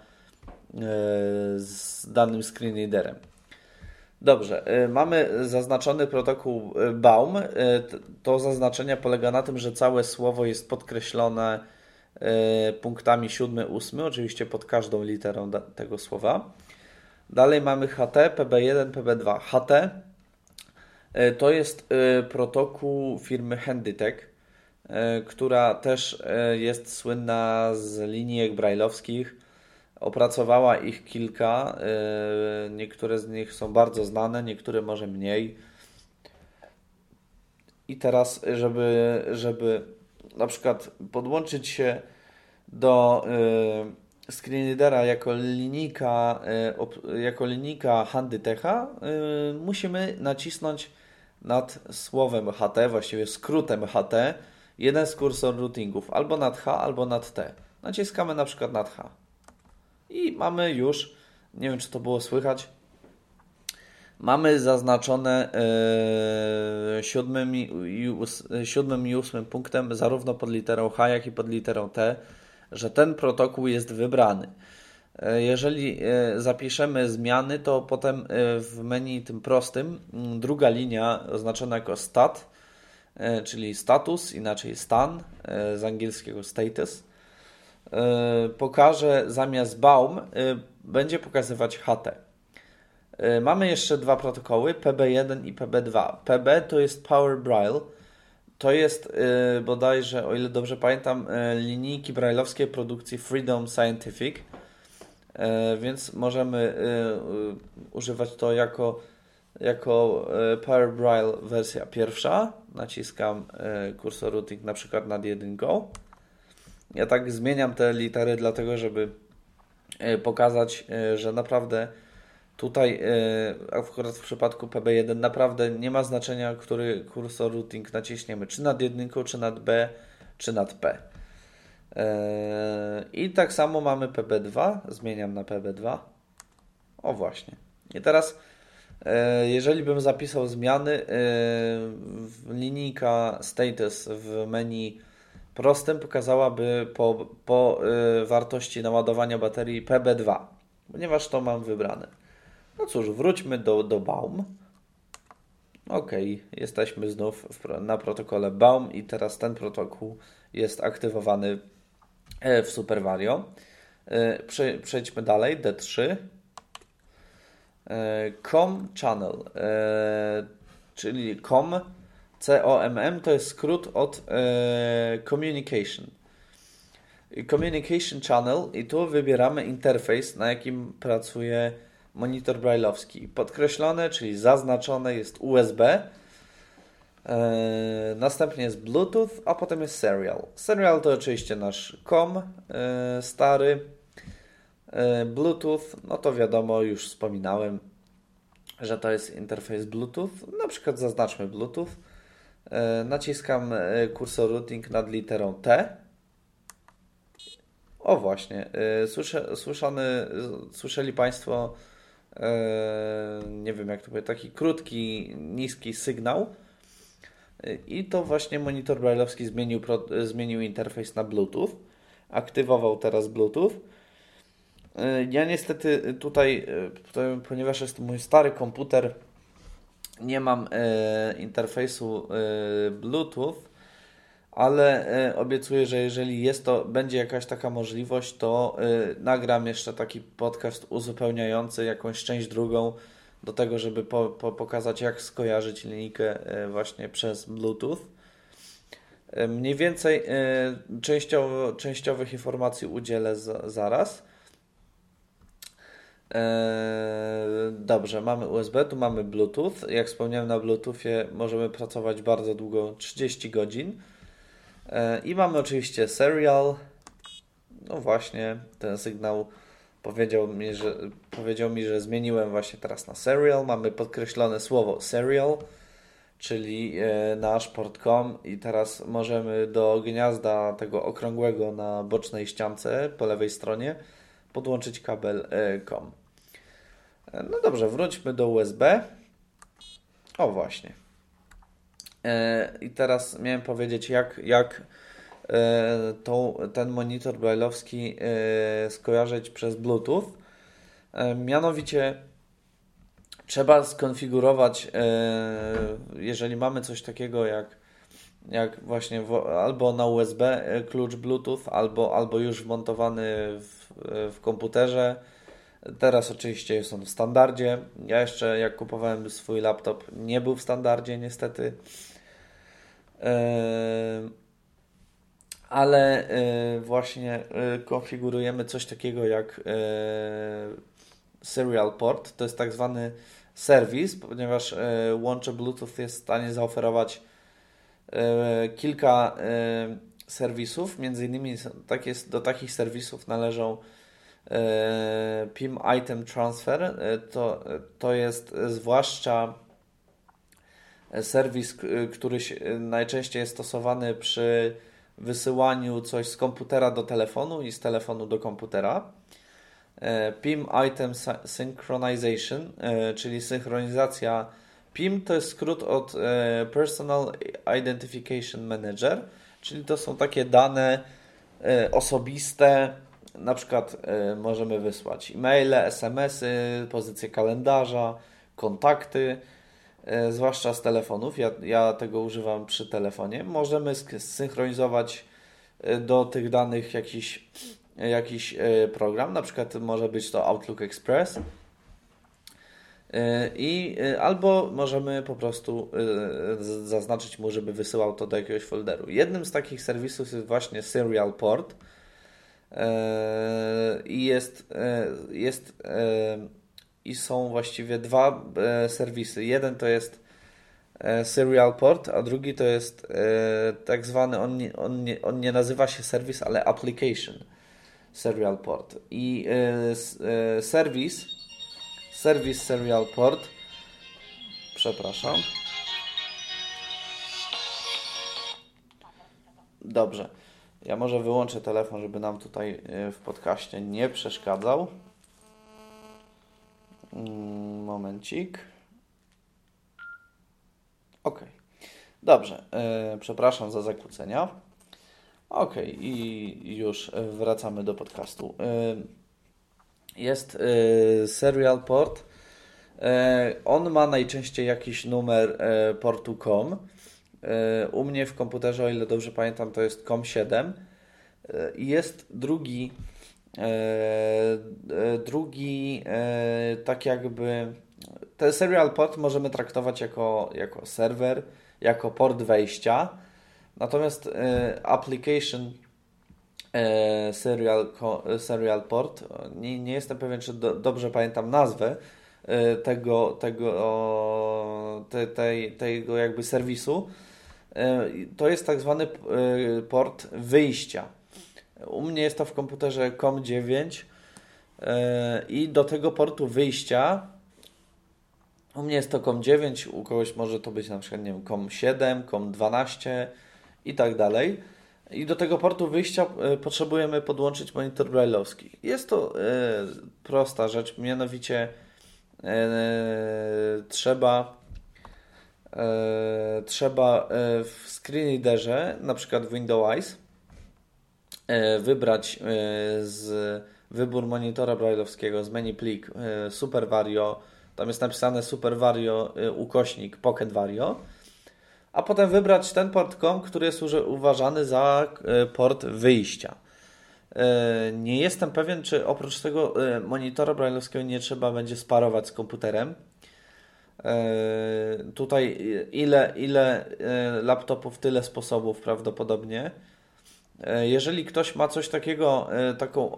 z danym screenreaderem. Dobrze, y, mamy zaznaczony protokół y, Baum. Y, to zaznaczenie polega na tym, że całe słowo jest podkreślone punktami 7, 8, oczywiście pod każdą literą tego słowa. Dalej mamy HT, PB1, PB2. HT to jest protokół firmy Handytech, która też jest słynna z linijek brajlowskich Opracowała ich kilka. Niektóre z nich są bardzo znane, niektóre może mniej. I teraz, żeby, żeby na przykład podłączyć się do y, screenreadera jako linijka, y, jako linijka Handytecha, musimy nacisnąć nad słowem HT, właściwie skrótem HT, jeden z kursor routingów, albo nad H, albo nad T. Naciskamy na przykład nad H. I mamy już, nie wiem czy to było słychać, mamy zaznaczone yy, siódmym, i, siódmym i ósmym punktem zarówno pod literą H, jak i pod literą T, że ten protokół jest wybrany. E, jeżeli e, zapiszemy zmiany, to potem w menu tym prostym druga linia oznaczona jako stat, czyli status, inaczej stan, z angielskiego status, E, pokaże zamiast Baum, e, będzie pokazywać HT. E, mamy jeszcze dwa protokoły, PB1 i PB2. PB to jest Power Braille. To jest bodajże, o ile dobrze pamiętam, linijki brailleowskie produkcji Freedom Scientific, więc możemy używać to jako, jako Power Braille wersja pierwsza. Naciskam kursor routing na przykład nad jedynką. Ja tak zmieniam te litery, dlatego żeby pokazać, że naprawdę tutaj, e, akurat w przypadku PB1, naprawdę nie ma znaczenia, który kursor routing naciśniemy, czy nad jedynką, czy nad B, czy nad P. I tak samo mamy PB2, zmieniam na PB2. O właśnie. I teraz, jeżeli bym zapisał zmiany, linijka status w menu prostym pokazałaby po, po wartości naładowania baterii PB2, ponieważ to mam wybrane. No cóż, wróćmy do, do Baum. Ok, jesteśmy znów w, na protokole Baum i teraz ten protokół jest aktywowany e, w SuperVario. E, przejdźmy dalej, D3. E, COM Channel, czyli COM COMM to jest skrót od Communication. Communication Channel i tu wybieramy interfejs, na jakim pracuje monitor brailleowski. Podkreślone, czyli zaznaczone jest USB, e, następnie jest Bluetooth, a potem jest Serial. Serial to oczywiście nasz COM e, stary. E, Bluetooth, no to wiadomo, już wspominałem, że to jest interfejs Bluetooth. Na przykład zaznaczmy Bluetooth. Naciskam kursor routing nad literą T. O właśnie, e, słyszany, słyszeli Państwo, nie wiem jak to powiedzieć, taki krótki, niski sygnał. I to właśnie monitor brailleowski zmienił, zmienił interfejs na Bluetooth. Aktywował teraz Bluetooth. Ja niestety tutaj, ponieważ jest to mój stary komputer, nie mam e, interfejsu e, Bluetooth, ale e, obiecuję, że jeżeli jest to, będzie jakaś taka możliwość, to e, nagram jeszcze taki podcast uzupełniający jakąś część drugą do tego, żeby po, po pokazać, jak skojarzyć linijkę e, właśnie przez Bluetooth. Mniej więcej częściowo, częściowych informacji udzielę z, zaraz. Dobrze, mamy USB, tu mamy Bluetooth. Jak wspomniałem, na Bluetoothie możemy pracować bardzo długo 30 godzin. Eee, I mamy oczywiście serial. No właśnie, ten sygnał powiedział mi, że, powiedział mi, że zmieniłem właśnie teraz na serial. Mamy podkreślone słowo serial, czyli e, nasz port COM i teraz możemy do gniazda tego okrągłego na bocznej ściance po lewej stronie podłączyć kabel e, COM. No dobrze, wróćmy do USB. O właśnie. E, I teraz miałem powiedzieć, jak, jak e, tą, ten monitor brailleowski skojarzyć przez Bluetooth. Mianowicie trzeba skonfigurować, jeżeli mamy coś takiego jak, jak właśnie albo na USB klucz Bluetooth, albo, albo już wmontowany w, w komputerze. Teraz oczywiście jest on w standardzie. Ja jeszcze jak kupowałem swój laptop, nie był w standardzie niestety. Ale właśnie konfigurujemy coś takiego jak Serial Port. To jest tak zwany serwis, ponieważ e, łącze Bluetooth jest w stanie zaoferować e, kilka e, serwisów. Między innymi tak do takich serwisów należą PIM Item Transfer. To, to jest zwłaszcza serwis, który najczęściej jest stosowany przy wysyłaniu coś z komputera do telefonu i z telefonu do komputera. E, PIM Item Synchronization, e, czyli synchronizacja PIM to jest skrót od e, Personal Identification Manager, czyli to są takie dane osobiste, na przykład możemy wysłać e-maile, SMS-y, pozycję kalendarza, kontakty, zwłaszcza z telefonów. Ja, ja tego używam przy telefonie. Możemy zsynchronizować do tych danych jakiś jakiś e, program, na przykład może być to Outlook Express. E, I e, albo możemy po prostu zaznaczyć mu, żeby wysyłał to do jakiegoś folderu. Jednym z takich serwisów jest właśnie Serial Port. I jest, jest i są właściwie dwa serwisy. Jeden to jest Serial Port, a drugi to jest tak zwany, on on on nie nazywa się serwis, ale application Serial Port. I y, y, serwis, serwis Serial Port, przepraszam. Dobrze. Ja może wyłączę telefon, żeby nam tutaj y, w podcaście nie przeszkadzał. Mm, momencik. Ok. Dobrze. Przepraszam za zakłócenia. Ok, i już wracamy do podcastu. Jest y, Serial Port. E, on ma najczęściej jakiś numer e, portu COM. E, u mnie w komputerze, o ile dobrze pamiętam, to jest COM7. I jest drugi, drugi tak jakby. Ten serial port możemy traktować jako, jako serwer, jako port wejścia Natomiast e, application e, serial, serial port, nie, nie jestem pewien, czy do, dobrze pamiętam nazwę e, tego, tego, te, tej, tego jakby serwisu. To jest tak zwany port wyjścia. U mnie jest to w komputerze COM9 i do tego portu wyjścia u mnie jest to COM9, u kogoś może to być na przykład nie wiem, COM7, COM12, i tak dalej. I do tego portu wyjścia e, potrzebujemy podłączyć monitor brailleowski. Jest to e, prosta rzecz, mianowicie e, trzeba trzeba w screen readerze, na przykład w Windows wybrać z wybór monitora brailleowskiego z menu plik Super Vario, tam jest napisane Super Vario ukośnik Pocket Vario a potem wybrać ten port COM, który jest uważany za e, port wyjścia. E, nie jestem pewien, czy oprócz tego e, monitora brailleowskiego nie trzeba będzie sparować z komputerem. Tutaj ile, ile laptopów, tyle sposobów prawdopodobnie. Jeżeli ktoś ma coś takiego, taką,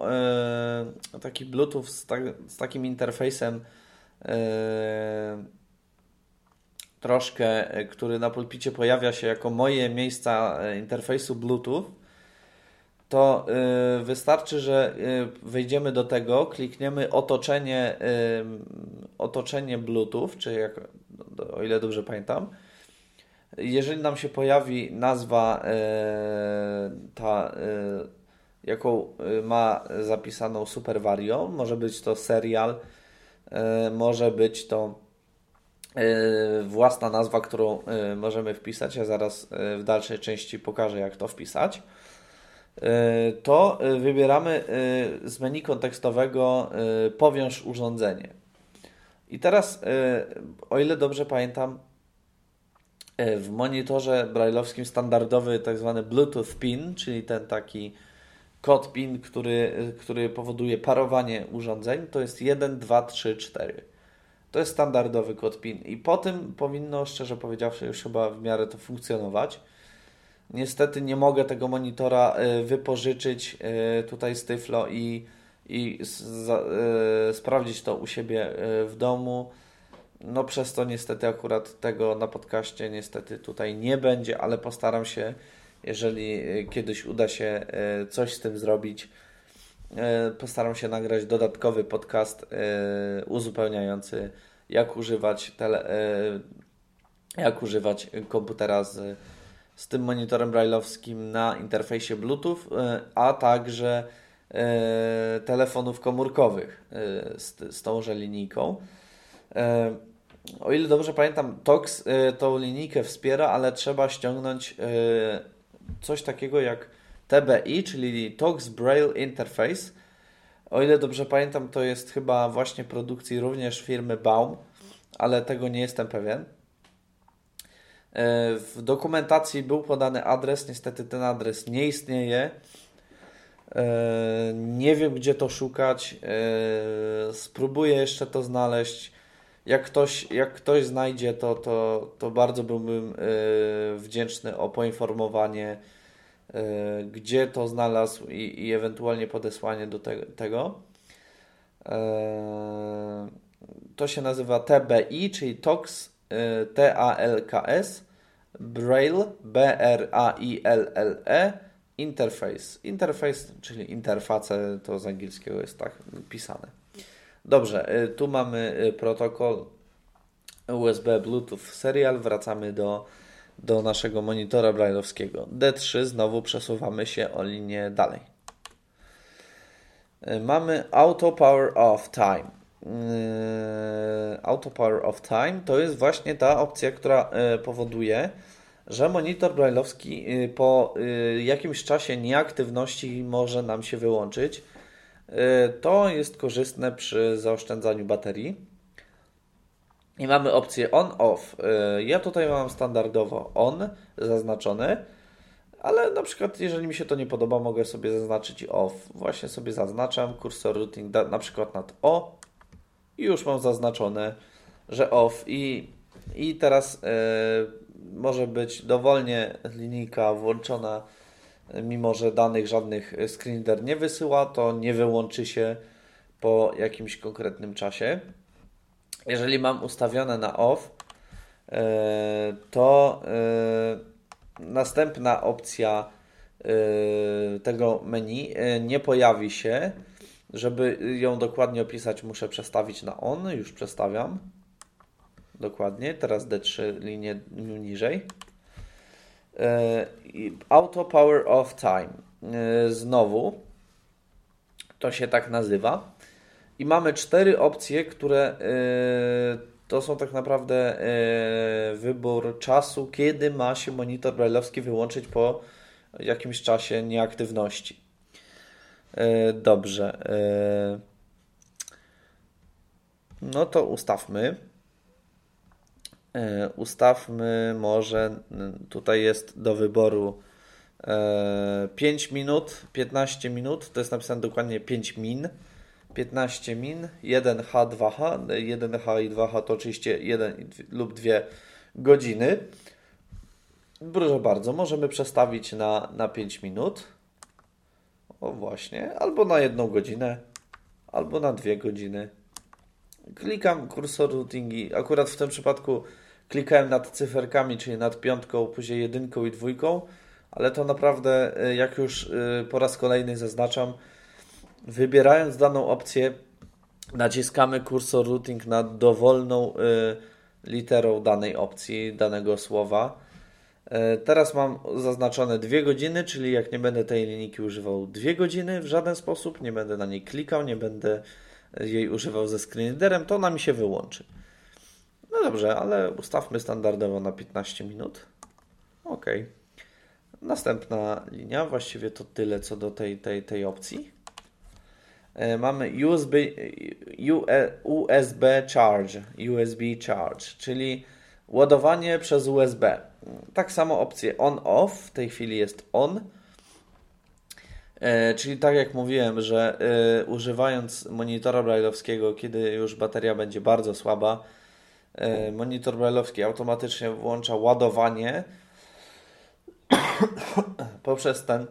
taki Bluetooth z, tak, z takim interfejsem troszkę, e, który na pulpicie pojawia się jako moje miejsca e, interfejsu Bluetooth, to e, wystarczy, że wejdziemy do tego, klikniemy otoczenie, otoczenie Bluetooth, czy jak, o ile dobrze pamiętam. Jeżeli nam się pojawi nazwa ta, jaką ma zapisaną Super Vario, może być to serial, może być to E, własna nazwa, którą e, możemy wpisać. Ja zaraz e, w dalszej części pokażę, jak to wpisać. To wybieramy z menu kontekstowego powiąż urządzenie. I teraz, o ile dobrze pamiętam, w monitorze brailleowskim standardowy tak zwany Bluetooth PIN, czyli ten taki kod PIN, który, który powoduje parowanie urządzeń, to jest 1, 2, 3, 4. To jest standardowy kod PIN i po tym powinno, szczerze powiedziawszy, już chyba w miarę to funkcjonować. Niestety nie mogę tego monitora e, wypożyczyć e, tutaj z Tyflo i, i e, sprawdzić to u siebie w domu. No przez to niestety akurat tego na podcaście niestety tutaj nie będzie, ale postaram się, jeżeli kiedyś uda się coś z tym zrobić, postaram się nagrać dodatkowy podcast uzupełniający jak używać tele, jak używać komputera z z tym monitorem brailleowskim na interfejsie Bluetooth, e, a także e, telefonów komórkowych e, z, z tąże linijką. O ile dobrze pamiętam, TOX tą linijkę wspiera, ale trzeba ściągnąć coś takiego jak TBI, czyli TOX Braille Interface. O ile dobrze pamiętam, to jest chyba właśnie produkcji również firmy Baum, ale tego nie jestem pewien. E, w dokumentacji był podany adres, niestety ten adres nie istnieje. E, nie wiem, gdzie to szukać. Spróbuję jeszcze to znaleźć. Jak ktoś, jak ktoś znajdzie to, to, to bardzo byłbym wdzięczny o poinformowanie, gdzie to znalazł i, i ewentualnie podesłanie do te, tego. To się nazywa TBI, czyli TOX T-A-L-K-S, Braille, B-R-A-I-L-L-E, Interface. Interface, czyli interface, to z angielskiego jest tak pisane. Dobrze, y, tu mamy y, protokół USB Bluetooth Serial. Wracamy do, do naszego monitora brailleowskiego. D3 znowu przesuwamy się o linię dalej. Y, mamy Auto Power Off Time. Auto Power of Time to jest właśnie ta opcja, która powoduje, że monitor brailleowski po jakimś czasie nieaktywności może nam się wyłączyć. To jest korzystne przy zaoszczędzaniu baterii. I mamy opcję on-off. Ja tutaj mam standardowo on zaznaczone, ale na przykład jeżeli mi się to nie podoba, mogę sobie zaznaczyć off. Właśnie sobie zaznaczam kursor routing na przykład nad O i już mam zaznaczone, że off i, i teraz e, może być dowolnie linijka włączona, mimo że danych żadnych screenreader nie wysyła, to nie wyłączy się po jakimś konkretnym czasie. Jeżeli mam ustawione na off, e, to e, następna opcja tego menu nie pojawi się żeby ją dokładnie opisać, muszę przestawić na on. Już przestawiam. Dokładnie. Teraz D3 linię niżej. E, Auto Power of Time. E, znowu to się tak nazywa. I mamy cztery opcje, które e, to są tak naprawdę wybór czasu, kiedy ma się monitor brailleowski wyłączyć po jakimś czasie nieaktywności. Dobrze. No to ustawmy. E, ustawmy może, tutaj jest do wyboru 5 minut, 15 minut, to jest napisane dokładnie 5 min. 15 min, 1H, 2H, 1H i 2H to oczywiście 1 lub 2 godziny. Proszę bardzo, możemy przestawić na, na 5 minut. O właśnie, albo na jedną godzinę, albo na dwie godziny. Klikam kursor routingi. Akurat w tym przypadku klikałem nad cyferkami, czyli nad piątką, później jedynką i dwójką, ale to naprawdę, e, jak już e, po raz kolejny zaznaczam, wybierając daną opcję, naciskamy kursor routing nad dowolną e, literą danej opcji, danego słowa teraz mam zaznaczone dwie godziny, czyli jak nie będę tej linijki używał dwie godziny w żaden sposób, nie będę na niej klikał, nie będę jej używał ze screenreaderem, to ona mi się wyłączy. No dobrze, ale ustawmy standardowo na 15 minut. OK. Następna linia, właściwie to tyle co do tej, tej, tej opcji. mamy USB, USB charge, USB charge, czyli ładowanie przez USB. Tak samo opcje on-off, w tej chwili jest on, E, czyli tak jak mówiłem, że e, używając monitora brailleowskiego, kiedy już bateria będzie bardzo słaba, e, monitor brailleowski automatycznie włącza ładowanie poprzez ten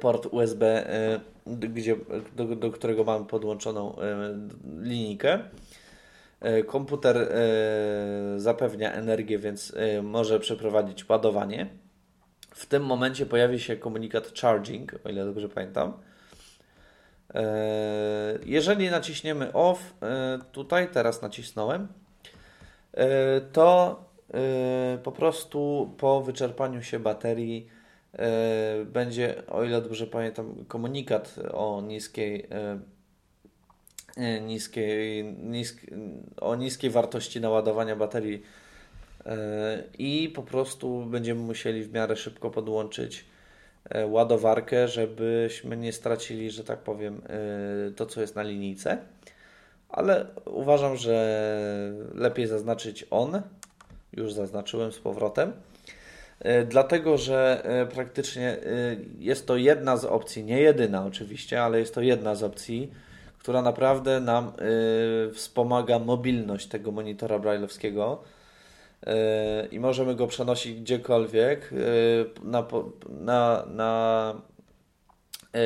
port USB, gdzie, do, do którego mamy podłączoną linijkę. Komputer zapewnia energię, więc może przeprowadzić ładowanie. W tym momencie pojawi się komunikat charging, o ile dobrze pamiętam. E, jeżeli naciśniemy off, e, tutaj teraz nacisnąłem, e, to po prostu po wyczerpaniu się baterii będzie, o ile dobrze pamiętam, komunikat o niskiej niskiej, nisk, o niskiej wartości naładowania baterii i po prostu będziemy musieli w miarę szybko podłączyć e, ładowarkę, żebyśmy nie stracili, że tak powiem, e, to co jest na linijce. Ale uważam, że lepiej zaznaczyć on. Już zaznaczyłem z powrotem. E, dlatego, że praktycznie jest to jedna z opcji, nie jedyna oczywiście, ale jest to jedna z opcji, która naprawdę nam wspomaga mobilność tego monitora brailleowskiego i możemy go przenosić gdziekolwiek e, na, na, na e,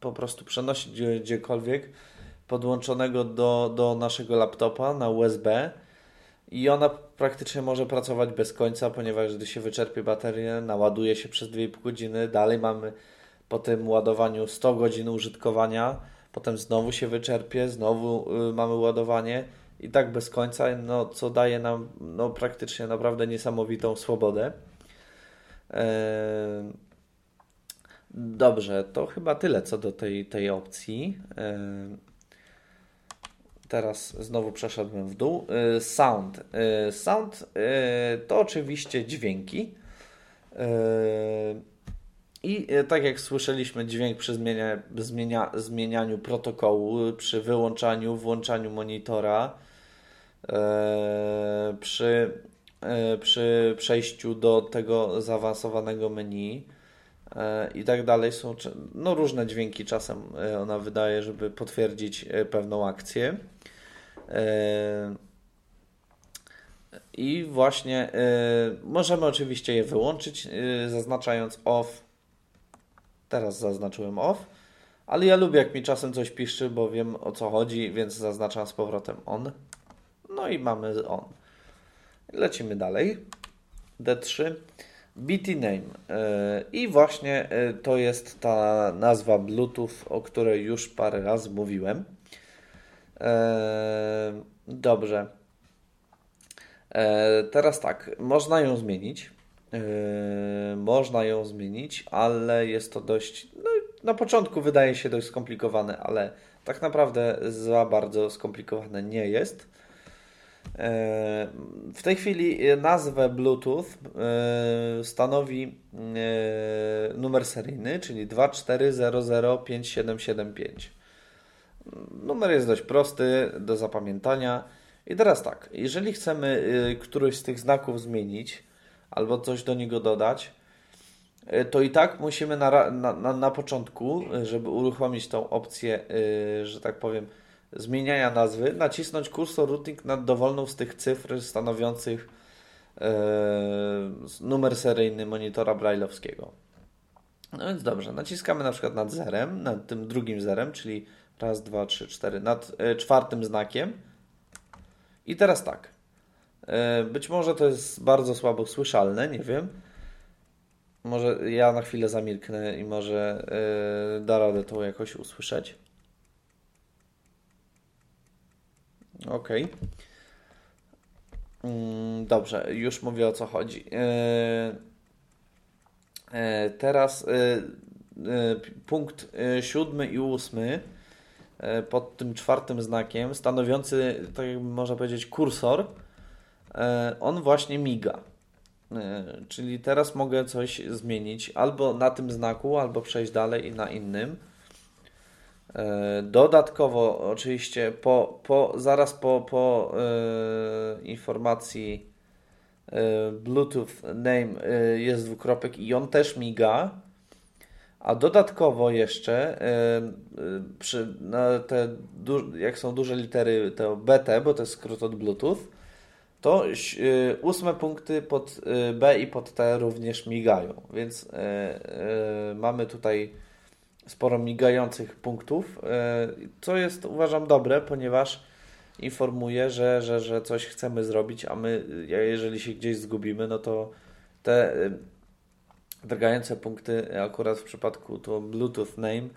po prostu przenosić gdziekolwiek podłączonego do, do naszego laptopa na USB i ona praktycznie może pracować bez końca, ponieważ gdy się wyczerpie baterię, naładuje się przez 2,5 godziny, dalej mamy po tym ładowaniu 100 godzin użytkowania, potem znowu się wyczerpie, znowu y, mamy ładowanie i tak bez końca, no, co daje nam no, praktycznie naprawdę niesamowitą swobodę. E, dobrze, to chyba tyle co do tej, tej opcji. E, teraz znowu przeszedłem w dół. E, sound. Sound to oczywiście dźwięki. I tak jak słyszeliśmy, dźwięk przy zmienia, zmienia, zmienianiu protokołu, przy wyłączaniu, włączaniu monitora, E, przy, e, przy przejściu do tego zaawansowanego menu e, i tak dalej są no, różne dźwięki czasem ona wydaje, żeby potwierdzić pewną akcję. I właśnie możemy oczywiście je wyłączyć, zaznaczając off. Teraz zaznaczyłem off, ale ja lubię jak mi czasem coś piszczy, bo wiem o co chodzi, więc zaznaczam z powrotem on. No i mamy on. Lecimy dalej. D3. BT name. E, I właśnie e, to jest ta nazwa Bluetooth, o której już parę razy mówiłem. E, dobrze. Teraz tak, można ją zmienić. Można ją zmienić, ale jest to dość. No, na początku wydaje się dość skomplikowane, ale tak naprawdę za bardzo skomplikowane nie jest. W tej chwili nazwę Bluetooth e, stanowi e, numer seryjny, czyli 24005775. Numer jest dość prosty do zapamiętania. I teraz tak, jeżeli chcemy e, któryś z tych znaków zmienić albo coś do niego dodać, to i tak musimy na, na, na początku, żeby uruchomić tą opcję, że tak powiem, zmieniania nazwy, nacisnąć kursor routing nad dowolną z tych cyfr stanowiących e, numer seryjny monitora brailleowskiego. No więc dobrze, naciskamy na przykład nad zerem, nad tym drugim zerem, czyli raz, dwa, trzy, cztery, nad e, czwartym znakiem. I teraz tak. E, być może to jest bardzo słabo słyszalne, nie wiem. Może ja na chwilę zamilknę i może da radę to jakoś usłyszeć. Okej. Okay. Mm, dobrze, już mówię o co chodzi. E, e, teraz e, punkt siódmy i ósmy pod tym czwartym znakiem, stanowiący, tak jakby można powiedzieć, kursor, on właśnie miga. Czyli teraz mogę coś zmienić albo na tym znaku, albo przejść dalej i na innym. Dodatkowo, oczywiście, po, po, zaraz po, po informacji Bluetooth name jest dwukropek i on też miga. A dodatkowo jeszcze, przy, te, jak są duże litery, to BT, bo to jest skrót od Bluetooth, to ósme punkty pod B i pod T również migają. Więc mamy tutaj sporo migających punktów, co jest uważam dobre, ponieważ informuje, że, że, że coś chcemy zrobić, a my, jeżeli się gdzieś zgubimy, no to te drgające punkty, akurat w przypadku to Bluetooth name,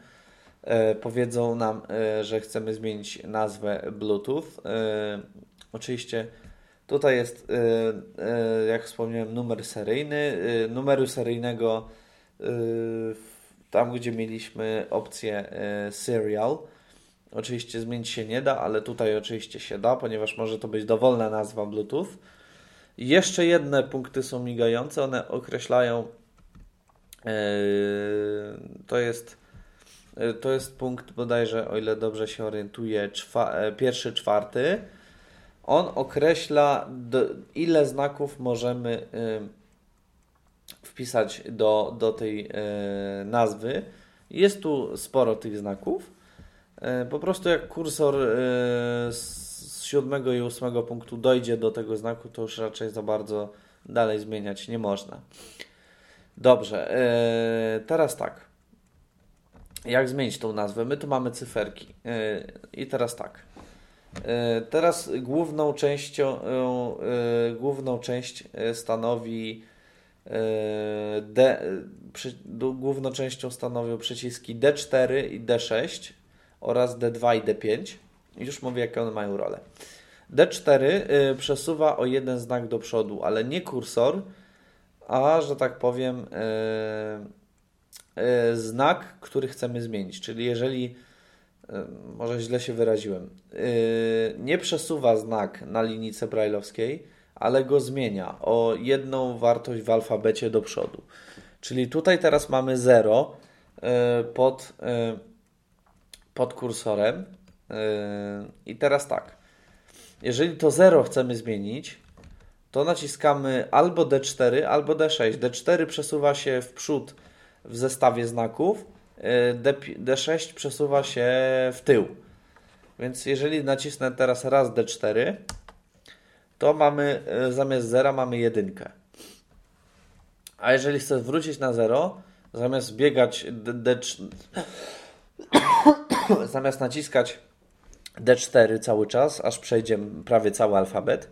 e, powiedzą nam, e, że chcemy zmienić nazwę Bluetooth. E, oczywiście tutaj jest, jak wspomniałem, numer seryjny. Numeru seryjnego tam, gdzie mieliśmy opcję serial, oczywiście zmienić się nie da, ale tutaj oczywiście się da, ponieważ może to być dowolna nazwa Bluetooth. Jeszcze jedne punkty są migające, one określają Yy, to jest, yy, to jest punkt bodajże, o ile dobrze się orientuję, czwa, e, pierwszy, czwarty. On określa, ile znaków możemy wpisać do, do tej nazwy. Jest tu sporo tych znaków. Po prostu jak kursor z siódmego i ósmego punktu dojdzie do tego znaku, to już raczej za bardzo dalej zmieniać nie można. Dobrze, teraz tak. Jak zmienić tą nazwę? My tu mamy cyferki. I teraz tak. Teraz główną częścią, główną część stanowi D, przy, główną częścią stanowią przyciski D4 i D6 oraz D2 i D5. Już mówię, jakie one mają rolę. D4 przesuwa o jeden znak do przodu, ale nie kursor, a że tak powiem, yy, yy, znak, który chcemy zmienić. Czyli jeżeli, yy, może źle się wyraziłem, nie przesuwa znak na linijce brajlowskiej, ale go zmienia o jedną wartość w alfabecie do przodu. Czyli tutaj teraz mamy 0 pod, pod kursorem. I teraz tak. Jeżeli to 0 chcemy zmienić, to naciskamy albo D4, albo D6. D4 przesuwa się w przód w zestawie znaków, D6 przesuwa się w tył. Więc jeżeli nacisnę teraz raz D4, to mamy e, zamiast zera mamy jedynkę. A jeżeli chcę wrócić na 0, zamiast biegać D, D zamiast naciskać D4 cały czas, aż przejdzie prawie cały alfabet,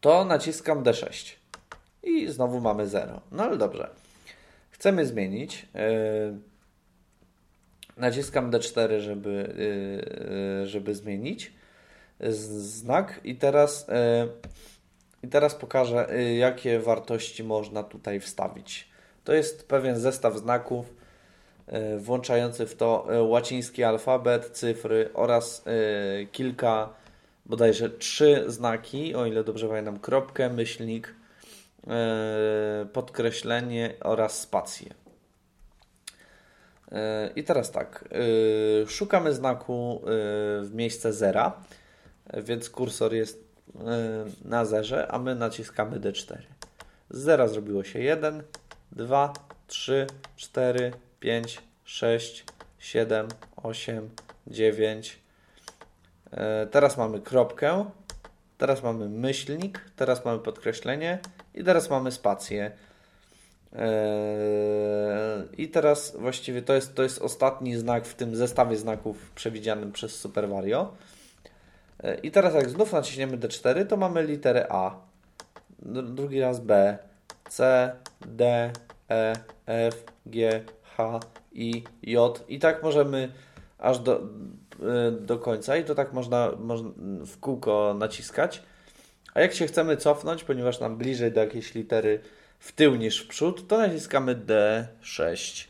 to naciskam D6 i znowu mamy 0. No ale dobrze. Chcemy zmienić. Yy, naciskam D4, żeby, yy, żeby zmienić znak i teraz, yy, i teraz pokażę, jakie wartości można tutaj wstawić. To jest pewien zestaw znaków włączający w to łaciński alfabet, cyfry oraz kilka bodajże trzy znaki, o ile dobrze pamiętam, kropkę, myślnik, podkreślenie oraz spację. I teraz tak, szukamy znaku w miejsce zera, więc kursor jest na zerze, a my naciskamy D4. Z zera zrobiło się 1, 2, 3, 4, 5, 6, 7, 8, 9, E, teraz mamy kropkę, teraz mamy myślnik, teraz mamy podkreślenie i teraz mamy spację. E, I teraz właściwie to jest, to jest ostatni znak w tym zestawie znaków przewidzianym przez Super Mario. E, I teraz jak znów naciśniemy D4, to mamy literę A, drugi raz B, C, D, E, F, G, H, I, J. I tak możemy aż do, Y, do końca i to tak można, można w kółko naciskać. A jak się chcemy cofnąć, ponieważ nam bliżej do jakiejś litery w tył niż w przód, to naciskamy D6.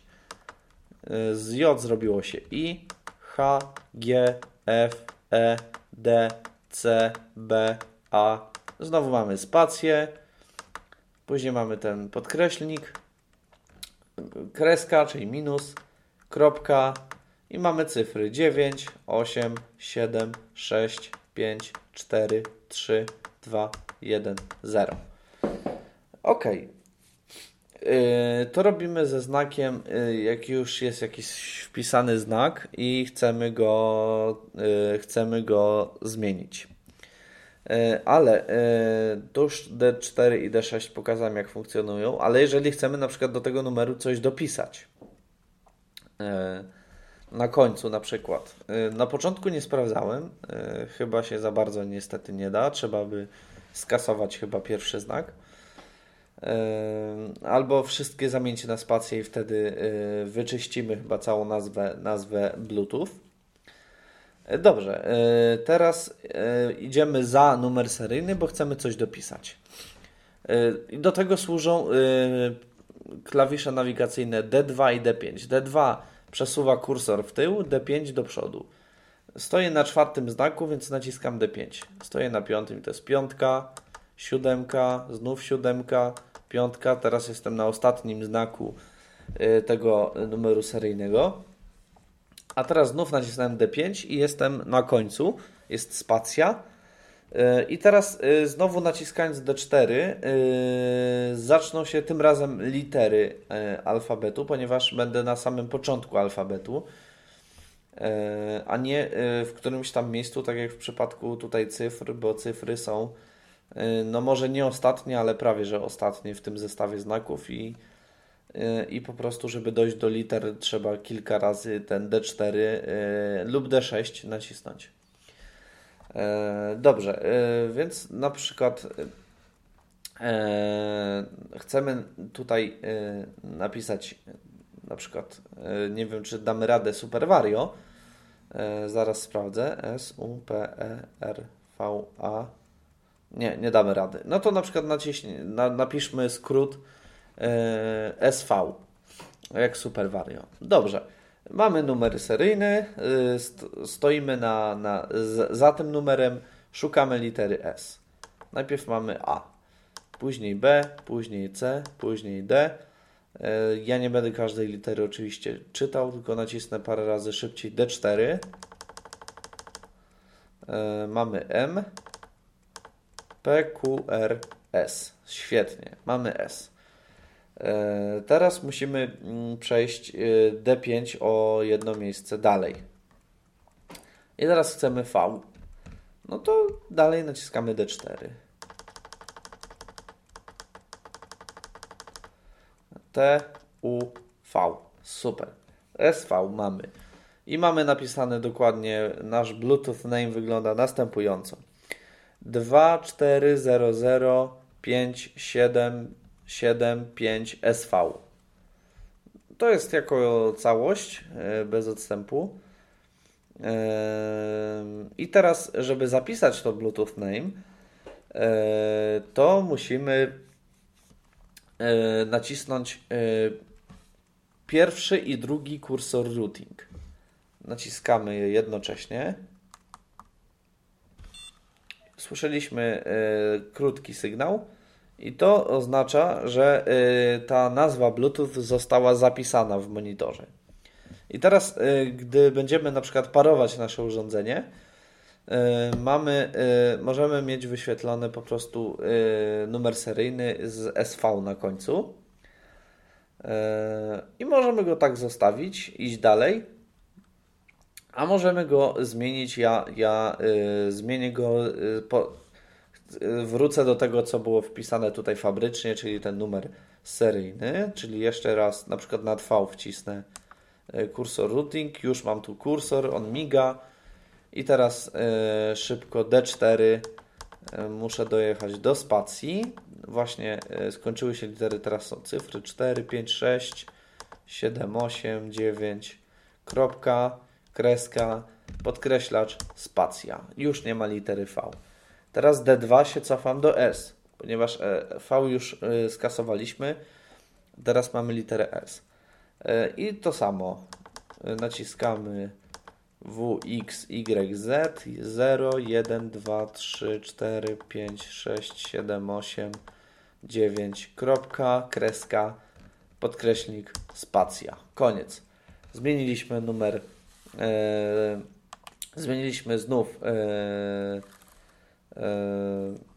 Y, z J zrobiło się I, H, G, F, E, D, C, B, A. Znowu mamy spację. Później mamy ten podkreślnik, kreska, czyli minus, kropka i mamy cyfry 9, 8, 7, 6, 5, 4, 3, 2, 1, 0. OK. To robimy ze znakiem, yy, jak już jest jakiś wpisany znak i chcemy go, yy, chcemy go zmienić. Ale to już D4 i D6 pokazałem, jak funkcjonują, ale jeżeli chcemy na przykład do tego numeru coś dopisać, na końcu na przykład. Na początku nie sprawdzałem, chyba się za bardzo niestety nie da, trzeba by skasować chyba pierwszy znak. Albo wszystkie zamieńcie na spację i wtedy e, wyczyścimy chyba całą nazwę, nazwę Bluetooth. E, dobrze, e, teraz idziemy za numer seryjny, bo chcemy coś dopisać. Do tego służą klawisze nawigacyjne D2 i D5. D2 przesuwa kursor w tył, D5 do przodu. Stoję na czwartym znaku, więc naciskam D5. Stoję na piątym, to jest piątka, siódemka, znów siódemka, piątka. Teraz jestem na ostatnim znaku y, tego numeru seryjnego. A teraz znów nacisnąłem D5 i jestem na końcu. Jest spacja. Y, I teraz y, znowu naciskając D4 zaczną się tym razem litery alfabetu, ponieważ będę na samym początku alfabetu, a nie w którymś tam miejscu, tak jak w przypadku tutaj cyfr, bo cyfry są no może nie ostatnie, ale prawie że ostatnie w tym zestawie znaków i, y, i po prostu, żeby dojść do liter trzeba kilka razy ten D4 y, lub D6 nacisnąć. Dobrze, więc na przykład chcemy tutaj napisać na przykład, nie wiem czy damy radę Super zaraz sprawdzę, P E R V A nie, nie damy rady. No to na przykład naciśnie, na, napiszmy skrót e, SV, jak Super Vario. Dobrze. Mamy numer seryjny, e, st stoimy na, na, z, za tym numerem, szukamy litery S. Najpierw mamy A, później B, później C, później D. E, ja nie będę każdej litery oczywiście czytał, tylko nacisnę parę razy szybciej D4. Mamy M, PQRS. Świetnie, mamy S. E, teraz musimy mm, przejść e, D5 o jedno miejsce dalej. I teraz chcemy V. No to dalej naciskamy D4. T, U, V. Super. SV mamy. I mamy napisane dokładnie, nasz Bluetooth name wygląda następująco. 2 4 0 0 5 7 7 5 SV. To jest jako całość e, bez odstępu. E, I teraz, żeby zapisać to Bluetooth name, e, to musimy nacisnąć pierwszy i drugi kursor routing. Naciskamy je jednocześnie słyszeliśmy y, krótki sygnał i to oznacza, że y, ta nazwa Bluetooth została zapisana w monitorze. I teraz, y, gdy będziemy na przykład parować nasze urządzenie, mamy, możemy mieć wyświetlony po prostu numer seryjny z SV na końcu. I możemy go tak zostawić, iść dalej. A możemy go zmienić. Ja, ja y, zmienię go. Y, po, y, wrócę do tego, co było wpisane tutaj fabrycznie, czyli ten numer seryjny. Czyli jeszcze raz, na przykład na V wcisnę y, kursor routing. Już mam tu kursor, on miga. I teraz y, szybko D4 y, muszę dojechać do spacji. Właśnie skończyły się litery, teraz są cyfry 4, 5, 6, 7, 8, 9, kropka kreska, podkreślacz, spacja. Już nie ma litery V. Teraz D2 się cofam do S, ponieważ e, V już e, skasowaliśmy. Teraz mamy literę S. E, I to samo. Naciskamy W, X, Y, Z 0, 1, 2, 3, 4, 5, 6, 7, 8, 9, kropka, kreska, podkreśnik, spacja. Koniec. Zmieniliśmy numer, zmieniliśmy znów, e, e,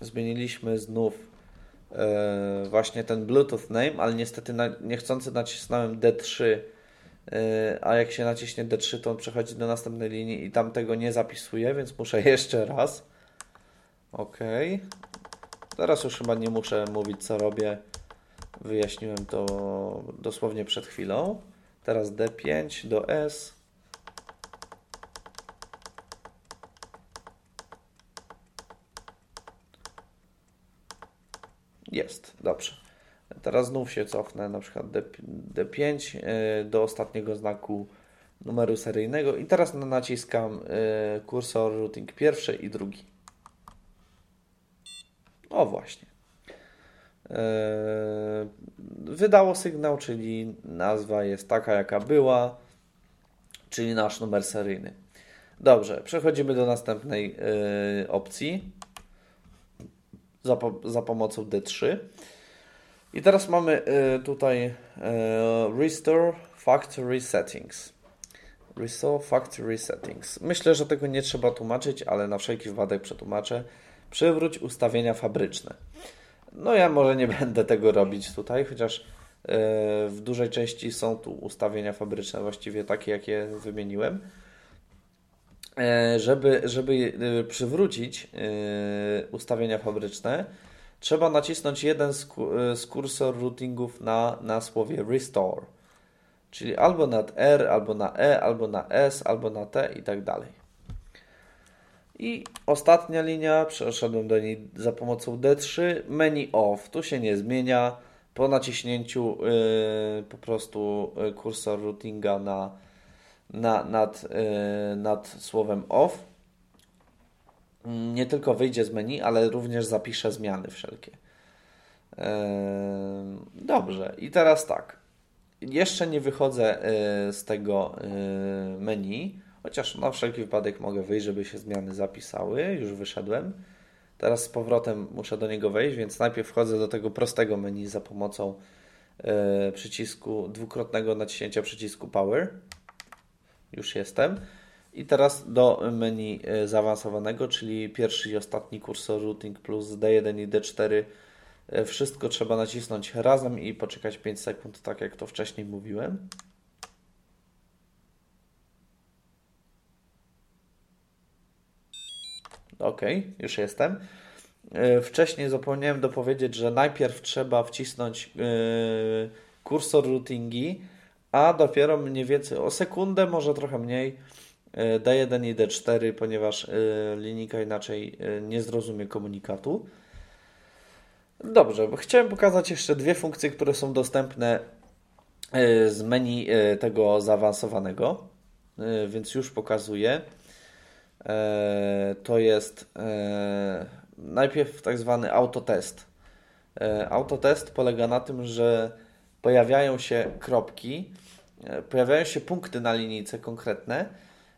zmieniliśmy znów e, właśnie ten Bluetooth name, ale niestety na, niechcący nacisnąłem D3, e, a jak się naciśnie D3, to on przechodzi do następnej linii i tam tego nie zapisuje, więc muszę jeszcze raz. OK. Teraz już chyba nie muszę mówić, co robię. Wyjaśniłem to dosłownie przed chwilą. Teraz D5 do S. Jest, dobrze. Teraz znów się cofnę na przykład D, D5 y, do ostatniego znaku numeru seryjnego i teraz naciskam y, kursor routing pierwszy i drugi. O właśnie. E, wydało sygnał, czyli nazwa jest taka, jaka była, czyli nasz numer seryjny. Dobrze, przechodzimy do następnej e, opcji za, za pomocą D3. I teraz mamy e, tutaj Restore Factory Settings. Restore Factory Settings. Myślę, że tego nie trzeba tłumaczyć, ale na wszelki wypadek przetłumaczę. Przywróć ustawienia fabryczne. No ja może nie będę tego robić tutaj, chociaż e, w dużej części są tu ustawienia fabryczne, właściwie takie, jakie wymieniłem. E, żeby, żeby e, przywrócić ustawienia fabryczne, trzeba nacisnąć jeden z kursor routingów na, na słowie restore. Czyli albo na R, albo na E, albo na S, albo na T i tak dalej. I ostatnia linia, przeszedłem do niej za pomocą D3, menu off, tu się nie zmienia, po naciśnięciu yy, po prostu y, kursor routinga na, na, nad, yy, nad słowem off nie tylko wyjdzie z menu, ale również zapisze zmiany wszelkie. Yy, dobrze, i teraz tak. Jeszcze nie wychodzę yy, z tego menu Chociaż na wszelki wypadek mogę wyjść, żeby się zmiany zapisały. Już wyszedłem. Teraz z powrotem muszę do niego wejść, więc najpierw wchodzę do tego prostego menu za pomocą y, przycisku, dwukrotnego naciśnięcia przycisku Power. Już jestem. I teraz do menu y, zaawansowanego, czyli pierwszy i ostatni kursor routing plus D1 i D4. Y, wszystko trzeba nacisnąć razem i poczekać 5 sekund, tak jak to wcześniej mówiłem. Ok, już jestem. E, wcześniej zapomniałem dopowiedzieć, że najpierw trzeba wcisnąć e, kursor routingi, a dopiero mniej więcej o sekundę, może trochę mniej, e, D1 i D4, ponieważ linijka inaczej nie zrozumie komunikatu. Dobrze, chciałem pokazać jeszcze dwie funkcje, które są dostępne z menu tego zaawansowanego, więc już pokazuję. E, to jest e, najpierw tak zwany autotest. E, autotest polega na tym, że pojawiają się kropki, pojawiają się punkty na linijce konkretne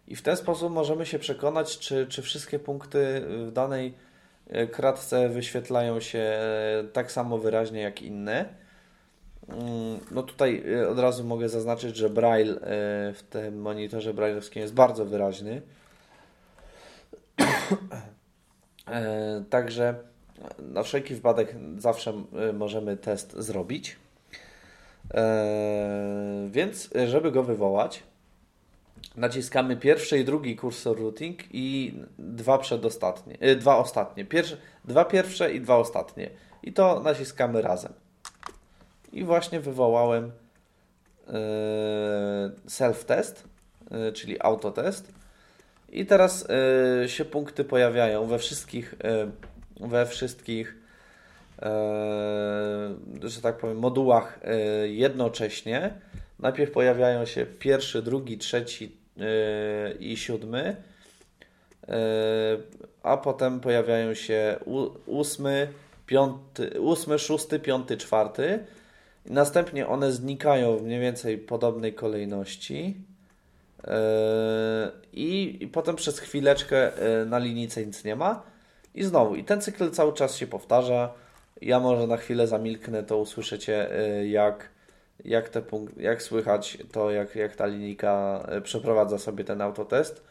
i w ten sposób możemy się przekonać, czy, czy wszystkie punkty w danej kratce wyświetlają się tak samo wyraźnie jak inne. Mm, no tutaj od razu mogę zaznaczyć, że Braille w tym monitorze brailleowskim jest bardzo wyraźny. E, także na wszelki wypadek zawsze e, możemy test zrobić. E, więc, żeby go wywołać, naciskamy pierwszy i drugi kursor routing i dwa przedostatnie, dwa ostatnie. Pierwsze, dwa pierwsze i dwa ostatnie. I to naciskamy razem. I właśnie wywołałem self-test, czyli autotest. I teraz y, się punkty pojawiają we wszystkich, y, we wszystkich y, że tak powiem, modułach jednocześnie. Najpierw pojawiają się pierwszy, drugi, trzeci i siódmy, a potem pojawiają się ósmy, piąty, ósmy, szósty, piąty, czwarty. Następnie one znikają w mniej więcej podobnej kolejności. I, I potem przez chwileczkę e, na linijce nic nie ma. I znowu, i ten cykl cały czas się powtarza. Ja może na chwilę zamilknę, to usłyszycie jak, jak, te punk- jak słychać to, jak, jak ta linijka przeprowadza sobie ten autotest.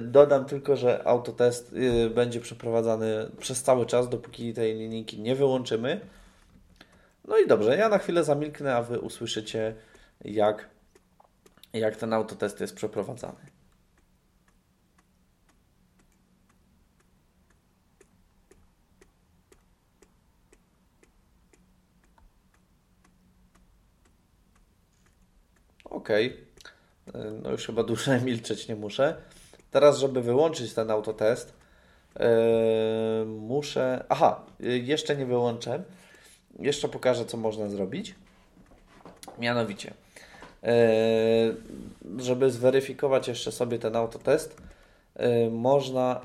Dodam tylko, że autotest będzie przeprowadzany przez cały czas, dopóki tej linijki nie wyłączymy. No i dobrze, ja na chwilę zamilknę, a Wy usłyszycie, jak, jak ten autotest jest przeprowadzany. OK. No już chyba dłużej milczeć nie muszę. Teraz, żeby wyłączyć ten autotest, yy, muszę. Aha, jeszcze nie wyłączę. Jeszcze pokażę, co można zrobić. Mianowicie, żeby zweryfikować jeszcze sobie ten autotest, yy, można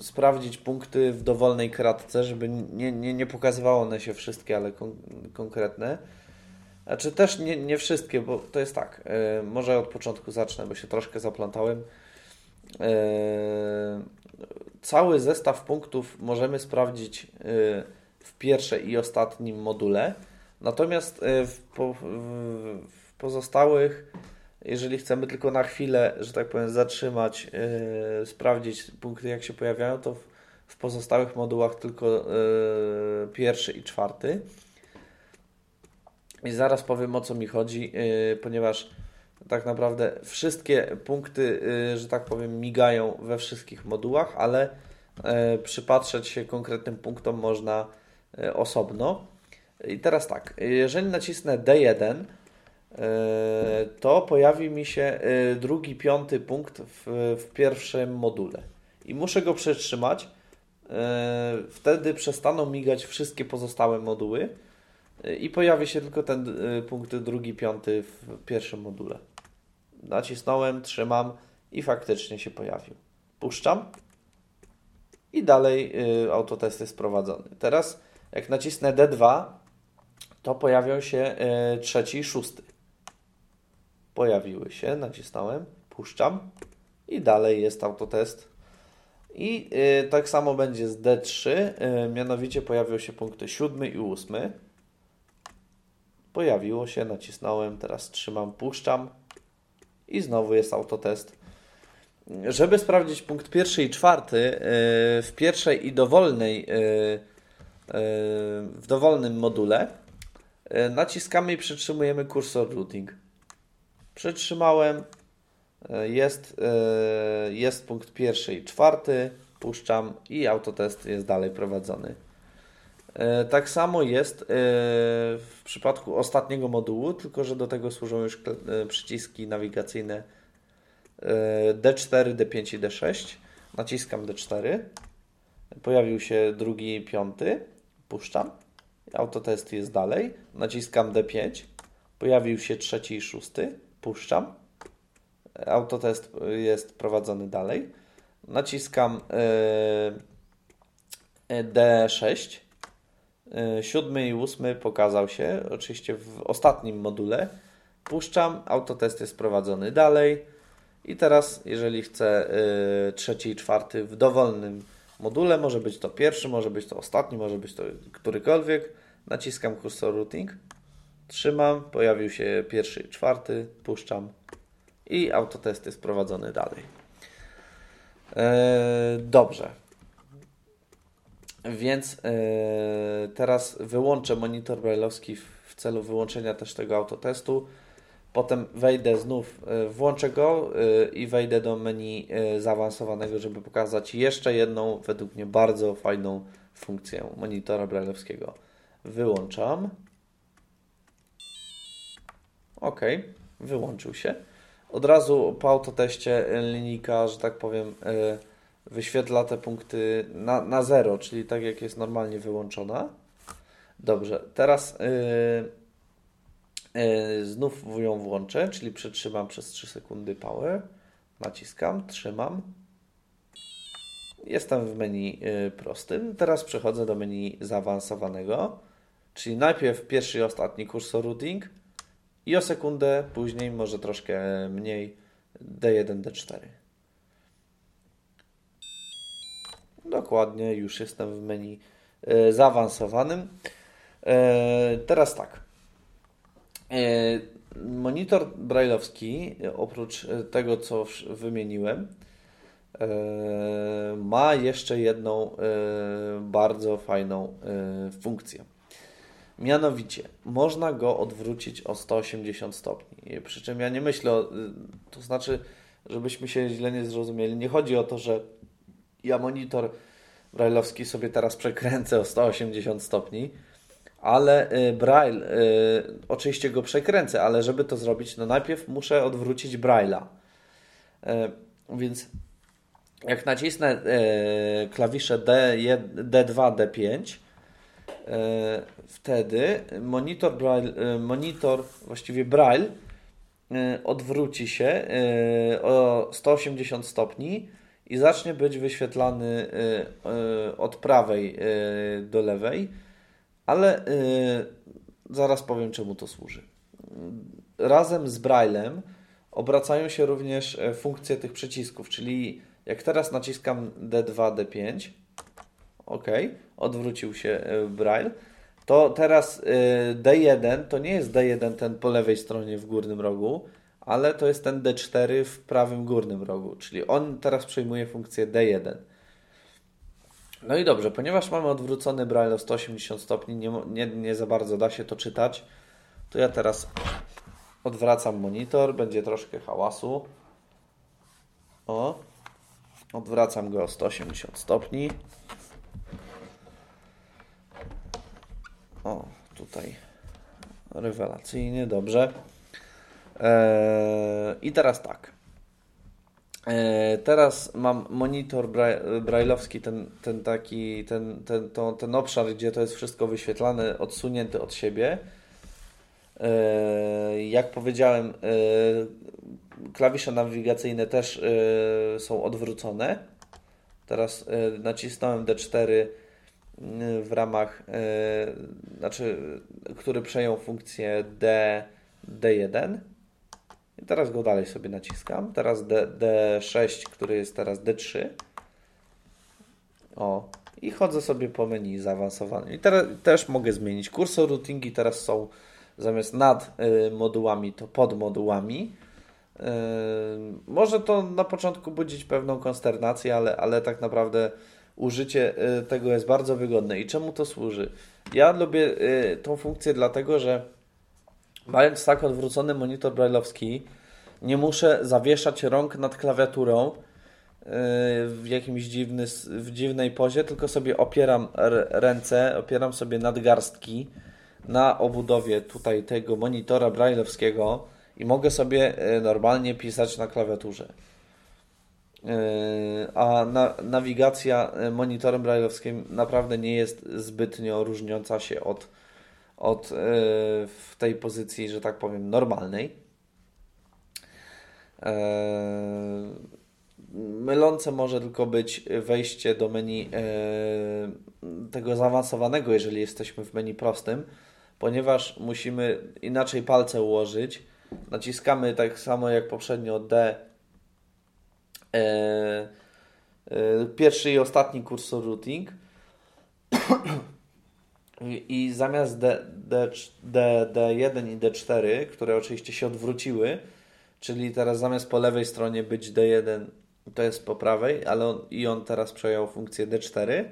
sprawdzić punkty w dowolnej kratce, żeby nie, nie, nie pokazywało one się wszystkie, ale kon konkretne. Znaczy też nie, nie wszystkie, bo to jest tak. Może od początku zacznę, bo się troszkę zaplątałem. Cały zestaw punktów możemy sprawdzić w pierwszej i ostatnim module. Natomiast w, po, w, pozostałych, jeżeli chcemy tylko na chwilę, że tak powiem, zatrzymać, sprawdzić punkty, jak się pojawiają, to w, w pozostałych modułach tylko pierwszy i czwarty. I zaraz powiem o co mi chodzi, yy, ponieważ tak naprawdę wszystkie punkty, yy, że tak powiem, migają we wszystkich modułach, ale yy, przypatrzeć się konkretnym punktom można y, osobno. I teraz tak, jeżeli nacisnę D1, y, to pojawi mi się y, drugi, piąty punkt w, w pierwszym module. I muszę go przytrzymać. Wtedy przestaną migać wszystkie pozostałe moduły i pojawi się tylko ten punkt drugi, piąty w pierwszym module. Nacisnąłem, trzymam i faktycznie się pojawił. Puszczam i dalej autotest jest prowadzony. Teraz jak nacisnę D2, to pojawią się y, trzeci i szósty. Pojawiły się, nacisnąłem, puszczam i dalej jest autotest. I tak samo będzie z D3, mianowicie pojawią się punkty siódmy i ósmy. Pojawiło się, nacisnąłem, teraz trzymam, puszczam i znowu jest autotest. Żeby sprawdzić punkt pierwszy i czwarty, w pierwszej i dowolnej, w dowolnym module naciskamy i przytrzymujemy kursor routing. Przytrzymałem, jest, jest punkt pierwszy i czwarty, puszczam i autotest jest dalej prowadzony. E, tak samo jest e, w przypadku ostatniego modułu, tylko że do tego służą już e, przyciski nawigacyjne D4, D5 i D6. Naciskam D4. Pojawił się drugi, piąty. Puszczam. Autotest jest dalej. Naciskam D5. Pojawił się trzeci i szósty. Puszczam. Autotest jest prowadzony dalej. Naciskam D6 E, siódmy i ósmy pokazał się, oczywiście w ostatnim module. Puszczam, autotest jest prowadzony dalej. I teraz, jeżeli chcę yy, trzeci i czwarty w dowolnym module, może być to pierwszy, może być to ostatni, może być to którykolwiek, naciskam kursor routing, trzymam, pojawił się pierwszy czwarty, puszczam i autotest jest prowadzony dalej. Yy, dobrze. Więc yy, teraz wyłączę monitor brailleowski w celu wyłączenia też tego autotestu. Potem wejdę znów, yy, włączę go yy, i wejdę do menu zaawansowanego, żeby pokazać jeszcze jedną, według mnie bardzo fajną funkcję monitora brailleowskiego. Wyłączam. OK, wyłączył się. Od razu po autoteście linijka, że tak powiem, wyświetla te punkty na, na zero, czyli tak jak jest normalnie wyłączona. Dobrze, teraz yy, znów ją włączę, czyli przytrzymam przez 3 sekundy power, naciskam, trzymam. Jestem w menu yy, prostym. Teraz przechodzę do menu zaawansowanego, czyli najpierw pierwszy i ostatni kursor routing i o sekundę później, może troszkę mniej, D1, D4. Dokładnie, już jestem w menu zaawansowanym. Teraz tak. Monitor brailleowski, oprócz tego, co wymieniłem, ma jeszcze jedną bardzo fajną funkcję. Mianowicie, można go odwrócić o 180 stopni. Przy czym ja nie myślę, to znaczy, żebyśmy się źle nie zrozumieli, nie chodzi o to, że ja monitor brailleowski sobie teraz przekręcę o 180 stopni, ale y, Braille, y, oczywiście go przekręcę, ale żeby to zrobić, no najpierw muszę odwrócić Braille'a. Y, więc jak nacisnę klawisze D, D2, D5, wtedy monitor, Braille, monitor właściwie Braille odwróci się o 180 stopni i zacznie być wyświetlany od prawej do lewej ale yy, zaraz powiem, czemu to służy. Razem z Braillem obracają się również e, funkcje tych przycisków, czyli jak teraz naciskam D2, D5, ok, odwrócił się e, Braille, to teraz e, D1 to nie jest D1 ten po lewej stronie w górnym rogu, ale to jest ten D4 w prawym górnym rogu, czyli on teraz przejmuje funkcję D1. No i dobrze, ponieważ mamy odwrócony braille o 180 stopni, nie, nie, nie za bardzo da się to czytać, to ja teraz odwracam monitor, będzie troszkę hałasu. O, odwracam go o 180 stopni. O, tutaj rewelacyjnie, dobrze. Eee, I teraz tak. E, teraz mam monitor brailleowski, ten, ten taki, ten, ten, to, ten obszar, gdzie to jest wszystko wyświetlane, odsunięty od siebie. E, jak powiedziałem, e, klawisze nawigacyjne też są odwrócone. Teraz nacisnąłem D4 w ramach, znaczy, który przejął funkcję D, D1 i teraz go dalej sobie naciskam. Teraz D, D6, który jest teraz D3. O, i chodzę sobie po menu zaawansowanym. I teraz też mogę zmienić. Kursor routingi teraz są zamiast nad y, modułami, to pod modułami. Y, może to na początku budzić pewną konsternację, ale, ale tak naprawdę użycie y, tego jest bardzo wygodne. I czemu to służy? Ja lubię y, tą funkcję dlatego, że Mając tak odwrócony monitor brailleowski, nie muszę zawieszać rąk nad klawiaturą yy, w jakimś dziwny, w dziwnej pozie, tylko sobie opieram ręce, opieram sobie nadgarstki na obudowie tutaj tego monitora brailleowskiego i mogę sobie yy, normalnie pisać na klawiaturze. Yy, a na, nawigacja monitorem brailleowskim naprawdę nie jest zbytnio różniąca się od od, e, w tej pozycji, że tak powiem, normalnej. E, mylące może tylko być wejście do menu e, tego zaawansowanego, jeżeli jesteśmy w menu prostym, ponieważ musimy inaczej palce ułożyć. Naciskamy tak samo jak poprzednio D. Pierwszy i ostatni kursor routing i zamiast D, D, D, D1 i D4, które oczywiście się odwróciły, czyli teraz zamiast po lewej stronie być D1, to jest po prawej, ale on, i on teraz przejął funkcję D4.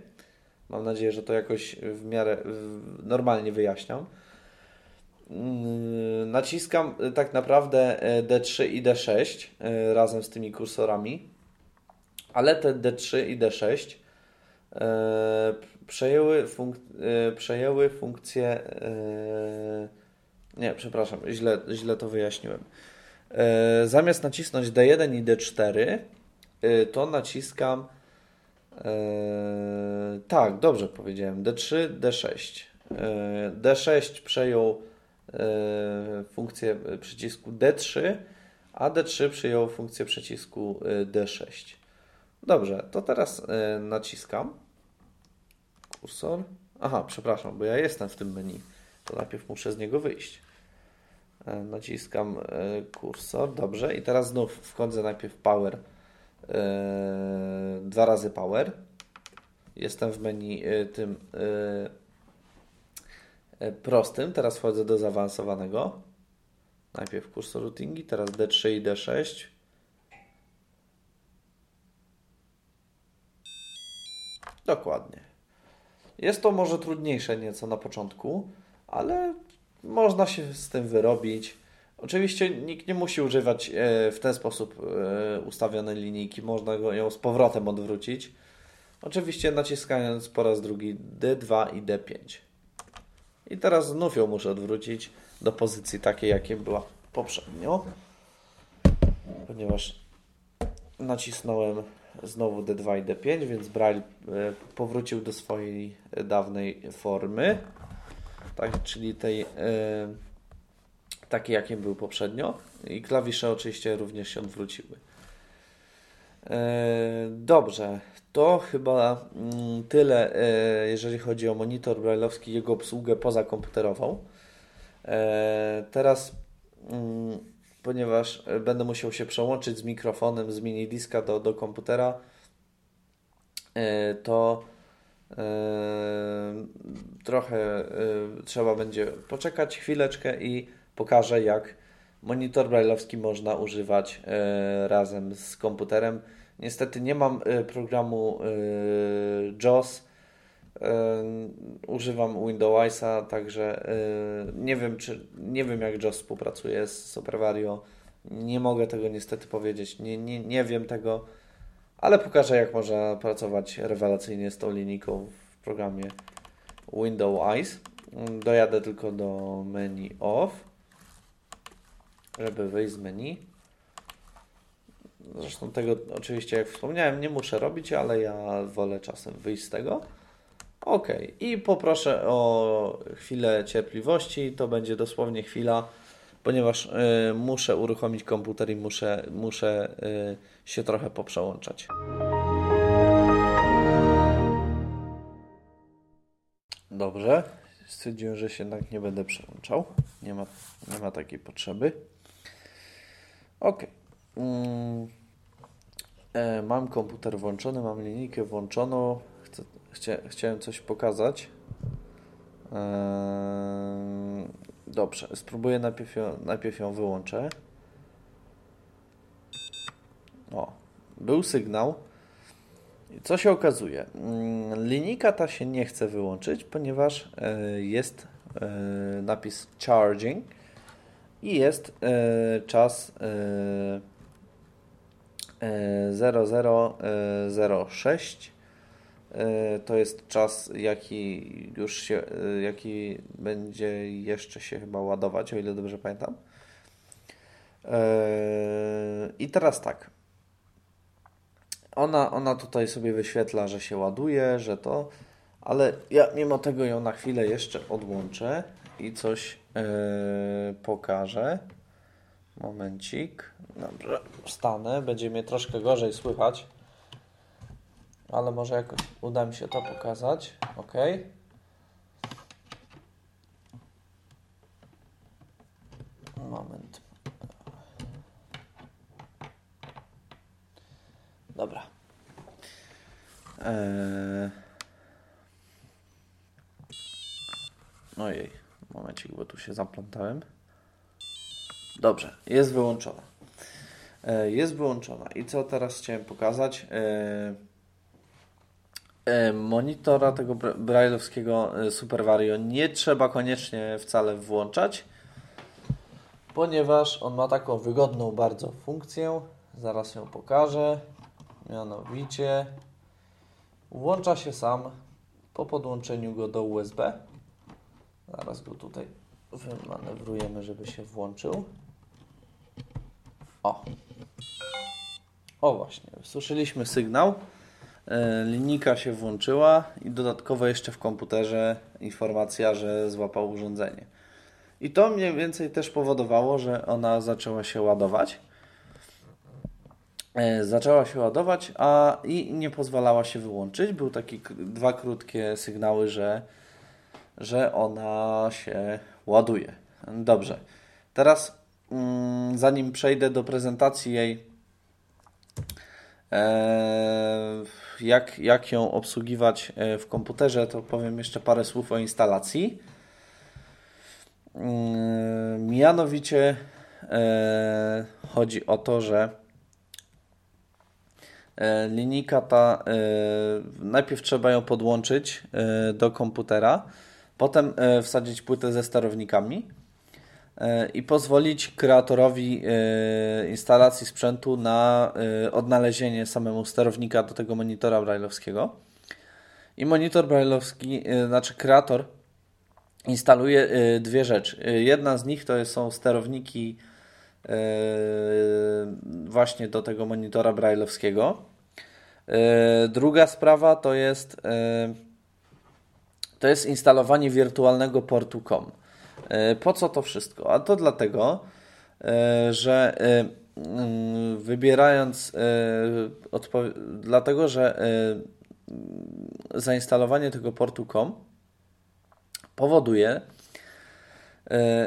Mam nadzieję, że to jakoś w miarę w, normalnie wyjaśniam. Yy, naciskam tak naprawdę e, D3 i D6 e, razem z tymi kursorami, ale te D3 i D6 przejęły, funk e, przejęły funkcję. E, nie, przepraszam, źle, źle to wyjaśniłem. E, zamiast nacisnąć D1 i D4, to naciskam. Tak, dobrze powiedziałem. D3, D6. D6 przejął funkcję przycisku D3, a D3 przyjął funkcję przycisku D6. Dobrze, to teraz naciskam kursor. Aha, przepraszam, bo ja jestem w tym menu. To najpierw muszę z niego wyjść. E, naciskam e, kursor, dobrze. I teraz znów wchodzę najpierw power, e, dwa razy power. Jestem w menu tym prostym. Teraz wchodzę do zaawansowanego. Najpierw kursor routingi, teraz D3 i D6. Dokładnie. Jest to może trudniejsze nieco na początku, ale można się z tym wyrobić. Oczywiście nikt nie musi używać e, w ten sposób e, ustawionej linijki, można ją z powrotem odwrócić. Oczywiście naciskając po raz drugi D2 i D5. I teraz znów ją muszę odwrócić do pozycji takiej, jakiej była poprzednio, ponieważ nacisnąłem znowu D2 i D5, więc Braille e, powrócił do swojej dawnej formy, tak, czyli tej e, takiej, jakim był poprzednio i klawisze oczywiście również się odwróciły. E, dobrze, to chyba mm, tyle, jeżeli chodzi o monitor brailleowski, jego obsługę pozakomputerową. Teraz mm, ponieważ e, będę musiał się przełączyć z mikrofonem z mini diska do, do komputera, e, to e, trochę trzeba będzie poczekać chwileczkę i pokażę, jak monitor brailleowski można używać razem z komputerem. Niestety nie mam programu JAWS, używam Windowsa, także nie wiem, czy nie wiem jak JAWS współpracuje z SuperVario. Nie mogę tego niestety powiedzieć, nie, nie, nie wiem tego, ale pokażę jak można pracować rewelacyjnie z tą linijką w programie Windows Eyes. Dojadę tylko do menu off, żeby wyjść z menu. Zresztą tego oczywiście, jak wspomniałem, nie muszę robić, ale ja wolę czasem wyjść z tego. Ok, i poproszę o chwilę cierpliwości. To będzie dosłownie chwila, ponieważ y, muszę uruchomić komputer i muszę, muszę y, się trochę poprzełączać. Dobrze, stwierdziłem, że się jednak nie będę przełączał. Nie ma, nie ma takiej potrzeby. Ok. Mm. E, mam komputer włączony, mam linijkę włączoną chcia, chciałem coś pokazać. Eee, dobrze, spróbuję najpierw ją, najpierw ją wyłączę. O, był sygnał. Co się okazuje? Mm, linijka ta się nie chce wyłączyć, ponieważ e, jest e, napis charging i jest e, czas 0006 E, to jest czas, jaki już się, e, jaki będzie jeszcze się chyba ładować, o ile dobrze pamiętam. E, I teraz tak. Ona, ona tutaj sobie wyświetla, że się ładuje, że to, ale ja mimo tego ją na chwilę jeszcze odłączę i coś pokażę. Momencik. Dobrze, wstanę. Będzie mnie troszkę gorzej słychać ale może jakoś uda mi się to pokazać. OK. Moment. Dobra. Eee... Ojej, momencik, bo tu się zaplątałem. Dobrze, jest wyłączona. Eee, jest wyłączona. I co teraz chciałem pokazać? Eee monitora tego brailleowskiego e, Super Vario nie trzeba koniecznie wcale włączać, ponieważ on ma taką wygodną bardzo funkcję. Zaraz ją pokażę. Mianowicie włącza się sam po podłączeniu go do USB. Zaraz go tutaj wymanewrujemy, żeby się włączył. O. O właśnie, słyszeliśmy sygnał. E, linijka się włączyła i dodatkowo jeszcze w komputerze informacja, że złapał urządzenie. I to mniej więcej też powodowało, że ona zaczęła się ładować. E, zaczęła się ładować, a i nie pozwalała się wyłączyć. Były takie dwa krótkie sygnały, że, że ona się ładuje. Dobrze. Teraz mm, zanim przejdę do prezentacji jej, e, jak, jak ją obsługiwać w komputerze, to powiem jeszcze parę słów o instalacji. Mianowicie chodzi o to, że linijka ta najpierw trzeba ją podłączyć do komputera, potem wsadzić płytę ze sterownikami E, i pozwolić kreatorowi e, instalacji sprzętu na e, odnalezienie samemu sterownika do tego monitora brailleowskiego. I monitor brailleowski, znaczy kreator instaluje dwie rzeczy. Jedna z nich to są sterowniki właśnie do tego monitora brailleowskiego. Druga sprawa to jest to jest instalowanie wirtualnego portu COM. E, po co to wszystko? A to dlatego, e, że e, mm, wybierając dlatego, że zainstalowanie tego portu COM powoduje,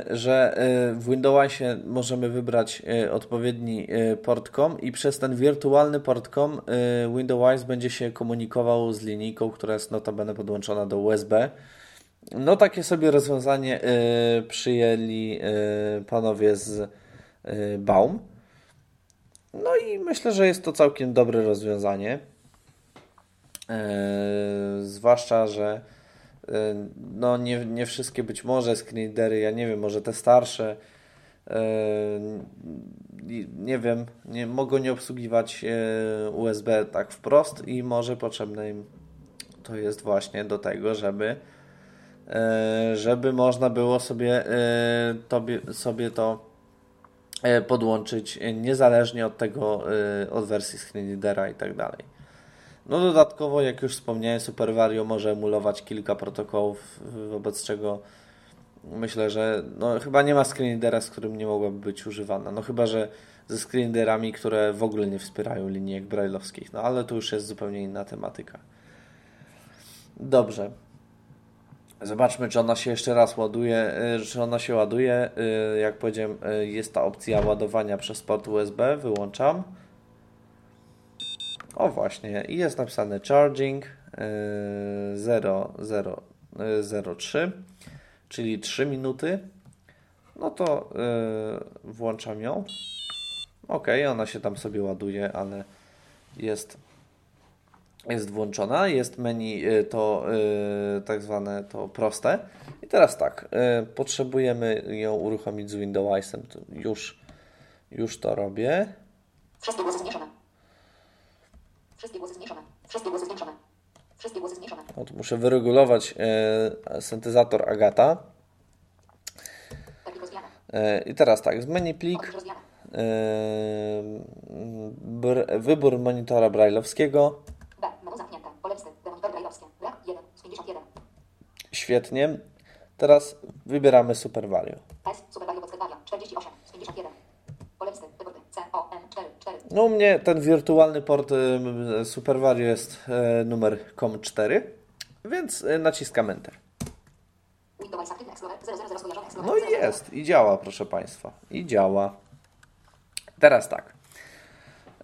że w Windowsie możemy wybrać odpowiedni port COM i przez ten wirtualny port COM Windows będzie się komunikował z linijką, która jest notabene podłączona do USB no takie sobie rozwiązanie y, przyjęli y, panowie z y, Baum. No i myślę, że jest to całkiem dobre rozwiązanie. Zwłaszcza, że no nie, nie wszystkie być może screenreadery, ja nie wiem, może te starsze nie wiem, nie, mogą nie obsługiwać USB tak wprost i może potrzebne im to jest właśnie do tego, żeby żeby można było sobie, e, tobie, sobie to e, podłączyć niezależnie od tego, od wersji screenreadera i tak dalej. No dodatkowo, jak już wspomniałem, SuperVario może emulować kilka protokołów, wobec czego myślę, że no, chyba nie ma screenreadera, z którym nie mogłaby być używana. No chyba, że ze screenreaderami, które w ogóle nie wspierają linijek brailleowskich. No ale to już jest zupełnie inna tematyka. Dobrze. Zobaczmy, czy ona się jeszcze raz ładuje, y, czy ona się ładuje. Y, jak powiedziałem, y, jest ta opcja ładowania przez port USB. Wyłączam. O właśnie, i jest napisane charging 0003, czyli 3 minuty. No to włączam ją. Ok, ona się tam sobie ładuje, ale jest jest włączona, jest menu y, to y, tak zwane to proste. I teraz tak, y, potrzebujemy ją uruchomić z Windowsem. Już, już to robię. Wszystkie głosy zmniejszone. Wszystkie głosy zmniejszone. Wszystkie głosy zwiększone. Wszystkie głosy zmniejszone. No to muszę wyregulować syntezator Agata. I teraz tak, z menu plik, wybór monitora brailleowskiego, Świetnie. Teraz wybieramy Super Value. No u mnie ten wirtualny port Super Value jest e, numer COM4, więc e, naciskam Enter. No i jest, i działa, proszę Państwa. I działa. Teraz tak.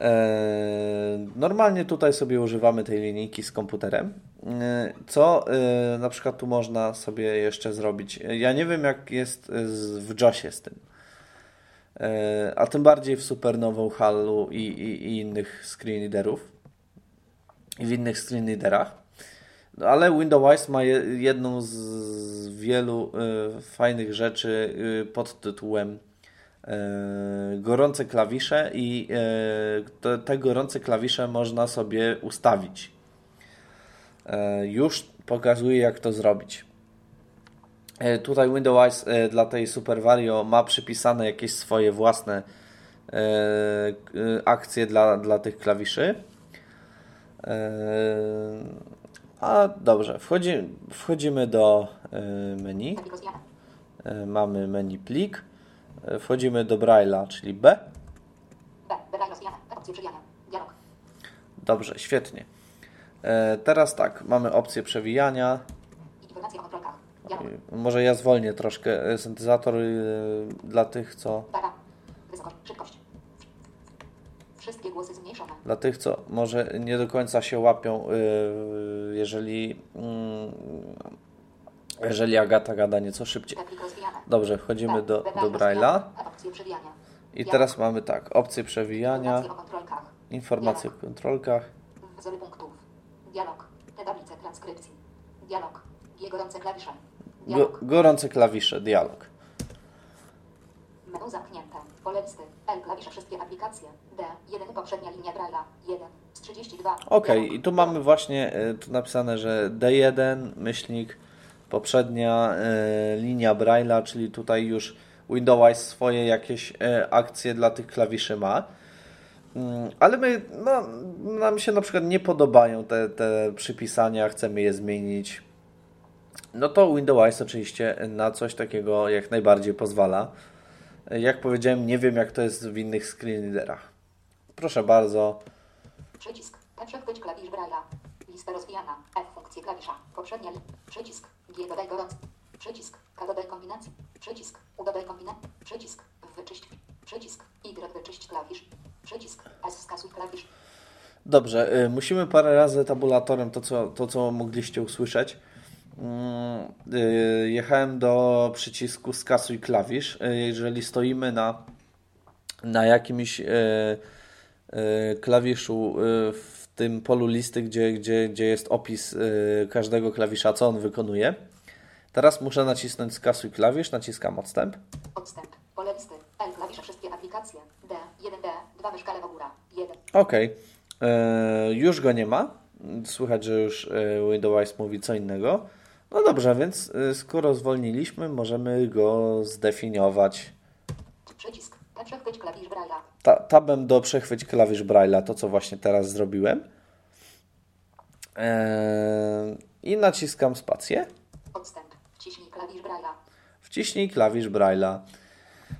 E, normalnie tutaj sobie używamy tej linijki z komputerem. E, co e, na przykład tu można sobie jeszcze zrobić? Ja nie wiem, jak jest w JOSie z tym. A tym bardziej w Supernową Hallu i, i, i innych screenreaderów. I w innych screenreaderach. No, ale Windows ma jedną z wielu fajnych rzeczy pod tytułem gorące klawisze i te, te gorące klawisze można sobie ustawić. E, już pokazuję jak to zrobić. Tutaj Windows dla tej Super Vario ma przypisane jakieś swoje własne akcje dla, dla tych klawiszy. A dobrze, wchodzi, wchodzimy do menu. Mamy menu plik. Wchodzimy do Braille'a, czyli B. Dialog. Dobrze, świetnie. E, teraz tak, mamy opcję przewijania. Może ja zwolnię troszkę e, syntezator e, dla tych, co... Wysokość, szybkość. Wszystkie głosy zmniejszone. Dla tych, co może nie do końca się łapią, jeżeli, mm, jeżeli Agata gada nieco szybciej. Dobrze, wchodzimy do, do Wybrane Braille'a. I teraz mamy tak, opcje przewijania, Informacje o kontrolkach. Dialog. Te tablice transkrypcji. Dialog. G gorące klawisze. Dialog. gorące klawisze, dialog. Menu zamknięte. Pole listy. L klawisze wszystkie aplikacje. D. 1 poprzednia linia Braille'a. 1 z 32. Ok, i tu mamy właśnie y, tu napisane, że D1, myślnik, poprzednia y, linia Braille'a, czyli tutaj już Windows swoje jakieś y, akcje dla tych klawiszy ma. Mm, Ale my, no, nam się na przykład nie podobają te, te przypisania, chcemy je zmienić. No to Windows oczywiście na coś takiego jak najbardziej pozwala. Jak powiedziałem, nie wiem jak to jest w innych screenreaderach. Proszę bardzo. Przycisk. Przechwyć klawisz Braille'a. Lista rozwijana. F funkcje klawisza. Poprzednia li... Przycisk. G dodaj gorący. Przycisk. K dodaj kombinacji. Przycisk. U dodaj kombinacji. Przycisk. Wyczyść. Przycisk. Y wyczyść klawisz. Przycisk. S klawisz. Dobrze, y, musimy parę razy tabulatorem to, co, to, co mogliście usłyszeć. Mm, y, Jechałem do przycisku skasuj klawisz. Y, Jeżeli stoimy na, na jakimś klawiszu w tym polu listy, gdzie, gdzie, gdzie jest opis każdego klawisza, co on wykonuje. Teraz muszę nacisnąć skasuj klawisz, naciskam odstęp. Odstęp. Pole listy. L klawisze wszystkie aplikacje. D. 1D. 2 myszka lewo góra. 1. Ok, e, już go nie ma. Słychać, że już e, Windows mówi co innego. No dobrze, więc e, skoro zwolniliśmy, możemy go zdefiniować Przycisk. Przechwyć klawisz Braille'a. ta, tabem do przechwyć klawisz Braille'a, to co właśnie teraz zrobiłem. E, I naciskam spację. Odstęp. Wciśnij klawisz Braille'a. Wciśnij klawisz Braille'a.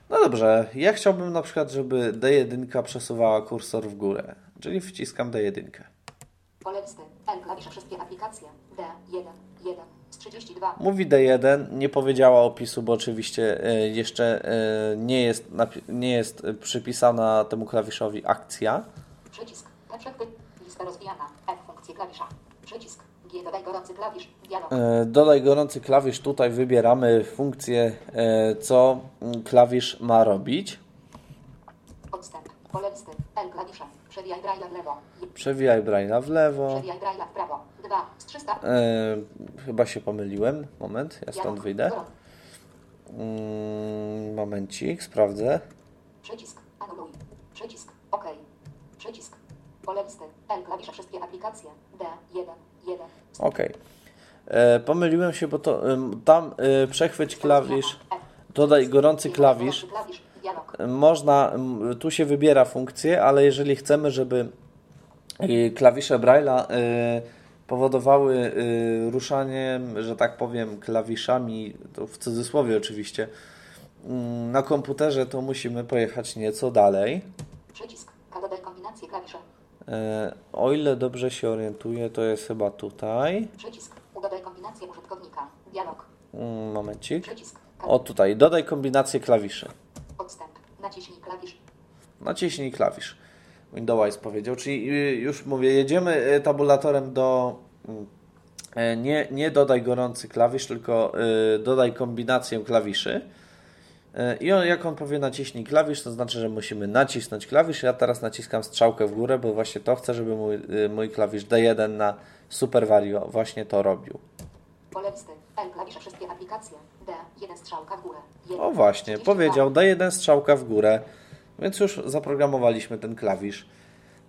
No dobrze, ja chciałbym na przykład, żeby D1 przesuwała kursor w górę, czyli wciskam D1. Pole listy. L klawisze wszystkie aplikacje. D. 1. 1 z 32. Mówi D1, nie powiedziała opisu, bo oczywiście e, jeszcze e, nie jest, nie jest przypisana temu klawiszowi akcja. Przycisk. Lista rozwijana. F funkcje klawisza. Przycisk. E, dodaj gorący klawisz. Tutaj wybieramy funkcję, e, co mm, klawisz ma robić. Odstęp. Pole. L klawisza. Przewijaj braila w lewo. Przewijaj braila w lewo. Przewijaj braila w prawo. 2 z 300. E, chyba się pomyliłem. Moment, ja stąd wyjdę. Mm, momencik, sprawdzę. Przycisk. Anuluj. Przycisk. OK. Przycisk. Pole listy. L klawisza wszystkie aplikacje. D1. Okej. Okay. Pomyliłem się, bo to tam przechwyć klawisz, dodaj gorący klawisz. Można, tu się wybiera funkcję, ale jeżeli chcemy, żeby e, klawisze Braille'a e, powodowały ruszanie, że tak powiem, klawiszami, to w cudzysłowie oczywiście, mm, na komputerze, to musimy pojechać nieco dalej. Przycisk, kombinację klawisze E, O ile dobrze się orientuję, to jest chyba tutaj. Przycisk. Udodaj kombinację użytkownika. Dialog. Mm, Momencik. Przycisk. O tutaj, dodaj kombinację klawiszy. Odstęp. Naciśnij klawisz. Naciśnij klawisz. Windows powiedział, czyli y, już mówię, jedziemy y, tabulatorem do mm, e, nie, nie dodaj gorący klawisz, tylko y, dodaj kombinację klawiszy. Y, I on, jak on powie naciśnij klawisz, to znaczy, że musimy nacisnąć klawisz. Ja teraz naciskam strzałkę w górę, bo właśnie to chcę, żeby mój, y, mój klawisz D1 na Super Vario właśnie to robił. Pole listy. L klawisze wszystkie aplikacje. D. 1 strzałka w górę. 1. O właśnie, 32. powiedział, D1 strzałka w górę, więc już zaprogramowaliśmy ten klawisz.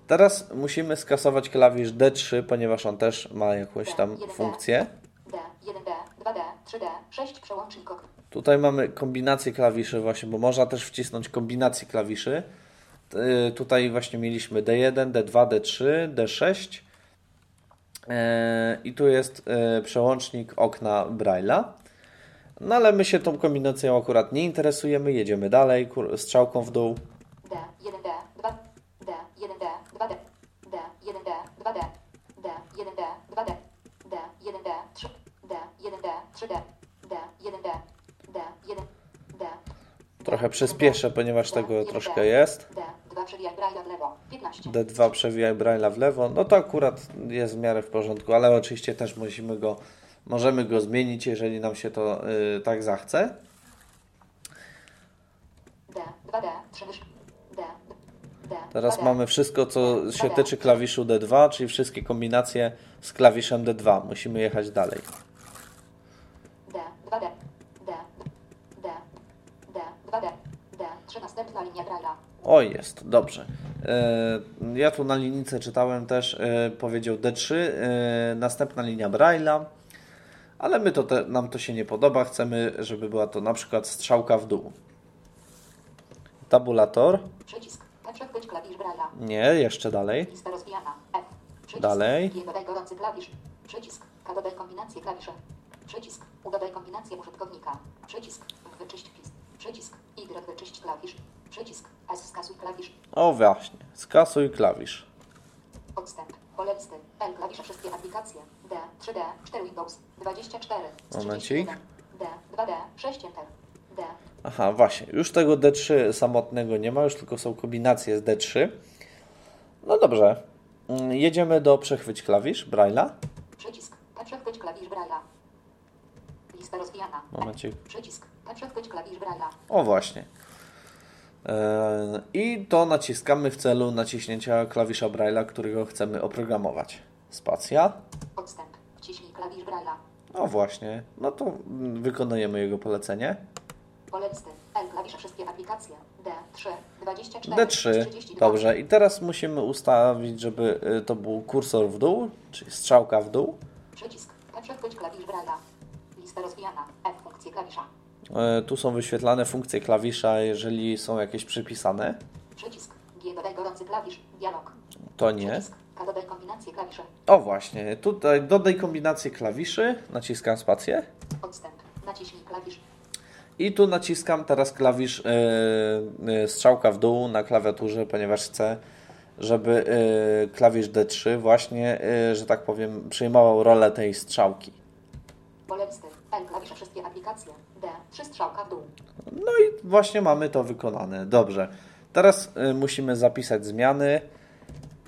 Teraz musimy skasować klawisz D3, ponieważ on też ma jakąś tam funkcję. D. 1D. 2D. 3D. 6 przełącznik ok. Tutaj mamy kombinację klawiszy właśnie, bo można też wcisnąć kombinację klawiszy. Yy, Tutaj właśnie mieliśmy D1, D2, D3, D6 Yy, i tu jest yy, przełącznik okna Braille'a. No ale my się tą kombinacją akurat nie interesujemy, jedziemy dalej strzałką w dół. D. 1D. 2 D. 1D. 2D. D. 1D. 2D. D. 1D. 2D. D. 1D. 3 D. 1D. 3D. D. 1D. D. 1 D. Trochę przyspieszę, ponieważ tego troszkę jest. D. 2 przewijaj Braille'a w lewo. lewo. 15. D2 przewijaj Braille'a w lewo. No to akurat jest w miarę w porządku, ale oczywiście też musimy go, możemy go zmienić, jeżeli nam się to y, tak zachce. D. 2D. 3 myszki. D. D. Teraz 2D. mamy wszystko, co się 2D. tyczy klawiszu D2, czyli wszystkie kombinacje z klawiszem D2. Musimy jechać dalej. D. 2D. D. D. D. 2D. D. 3 następna linia Braille'a. O, jest, dobrze. E, Ja tu na linijce czytałem też, e, powiedział D3, e, następna linia Braille'a, ale my to te, nam to się nie podoba. Chcemy, żeby była to na przykład strzałka w dół. Tabulator. Przycisk. Klawisz Braille'a. Nie, jeszcze dalej. Lista rozwijana. F. Przycisk. Dalej. G. Dodaj gorący klawisz. Przycisk. K. Dodaj kombinację klawiszy. Przycisk. Dodaj kombinację użytkownika. Przycisk. Wyczyść wpis. Przycisk. Y. Wyczyść klawisz. Przycisk. S. Skasuj klawisz. O, właśnie. Skasuj klawisz. Odstęp. Pole listy. L. Klawisze wszystkie aplikacje. D. 3D. 4 Windows. 24. z Momencik. 31. D. 2D. 6 Enter. D. Aha, właśnie. Już tego D3 samotnego nie ma, już tylko są kombinacje z D3. No dobrze. Mm, Jedziemy do przechwyć klawisz Braille'a. Przycisk. Przechwyć klawisz Braille'a. Lista rozwijana. Momencik. Przycisk. Klawisz Braille'a. O właśnie. Eee, I to naciskamy w celu naciśnięcia klawisza Braille'a, którego chcemy oprogramować. Spacja. Odstęp. Wciśnij klawisz Braille'a. O właśnie. No to wykonujemy jego polecenie. Pole listy. L. Klawisze wszystkie aplikacje. D. 3. 24. D3. 32. Dobrze. I teraz musimy ustawić, żeby y, to był kursor w dół, czyli strzałka w dół. Przycisk. P. Przechwyć klawisz Braille'a. Lista rozwijana. F. Funkcje klawisza. E, Tu są wyświetlane funkcje klawisza, jeżeli są jakieś przypisane. Przycisk. G. Dodaj gorący klawisz. Dialog. To nie. Przycisk. K. Dodaj kombinację klawiszy. O właśnie, tutaj dodaj kombinację klawiszy, naciskam spację. Odstęp. Naciśnij klawisz. I tu naciskam teraz klawisz yy, yy, strzałka w dół na klawiaturze, ponieważ chcę, żeby yy, klawisz D3 właśnie, że tak powiem, przyjmował rolę tej strzałki. Pole. L. Klawisze wszystkie aplikacje. D. 3 strzałka w dół. No i właśnie mamy to wykonane. Dobrze. Teraz yy, musimy zapisać zmiany.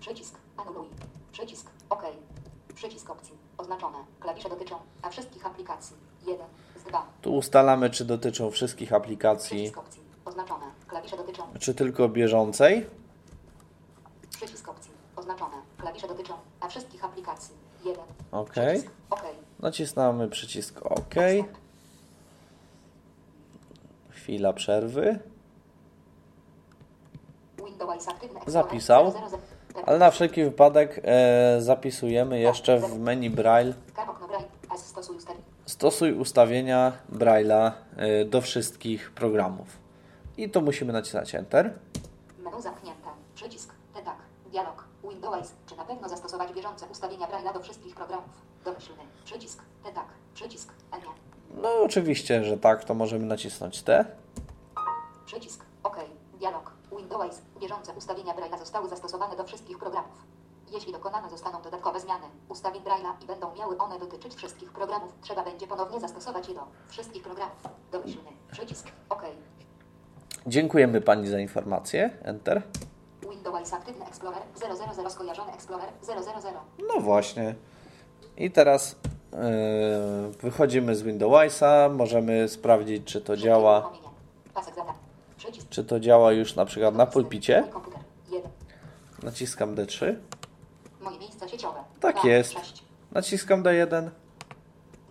Przycisk. Anuluj. Przycisk. OK. Przycisk opcji. Oznaczone. Klawisze dotyczą a wszystkich aplikacji. 1 z 2. Tu ustalamy, czy dotyczą wszystkich aplikacji, Przycisk opcji. Oznaczone. Klawisze dotyczą. czy tylko bieżącej. Przycisk opcji. Oznaczone. Klawisze dotyczą a wszystkich aplikacji. 1. OK. Przycisk. OK. Nacisnamy przycisk OK. Chwila przerwy. Zapisał. 000. Ale na wszelki wypadek e, zapisujemy jeszcze w menu Braille. Stosuj ustawienia. Braille'a e, do wszystkich programów. I to musimy nacisnąć Enter. Menu zamknięte. Przycisk. Tak. Dialog. Windows. Czy na pewno zastosować bieżące ustawienia Braille'a do wszystkich programów? Domyślny. Przycisk. T tak. Przycisk. N nie. No oczywiście, że tak, to możemy nacisnąć T. Przycisk. OK. Dialog. Windows. Bieżące ustawienia Braille'a zostały zastosowane do wszystkich programów. Jeśli dokonane zostaną dodatkowe zmiany ustawień Braille'a i będą miały one dotyczyć wszystkich programów, trzeba będzie ponownie zastosować je do wszystkich programów. Domyślny. Przycisk. OK. Dziękujemy Pani za informację. Enter. Windows Aktywny Explorer 000 skojarzony Explorer 000. No właśnie. I teraz e, wychodzimy z Windowsa. Możemy sprawdzić, czy to działa. Czy to działa już na przykład na pulpicie. Mój komputer. 1. Naciskam D3. Moje miejsca sieciowe. Tak 2, jest. 6. Naciskam D1.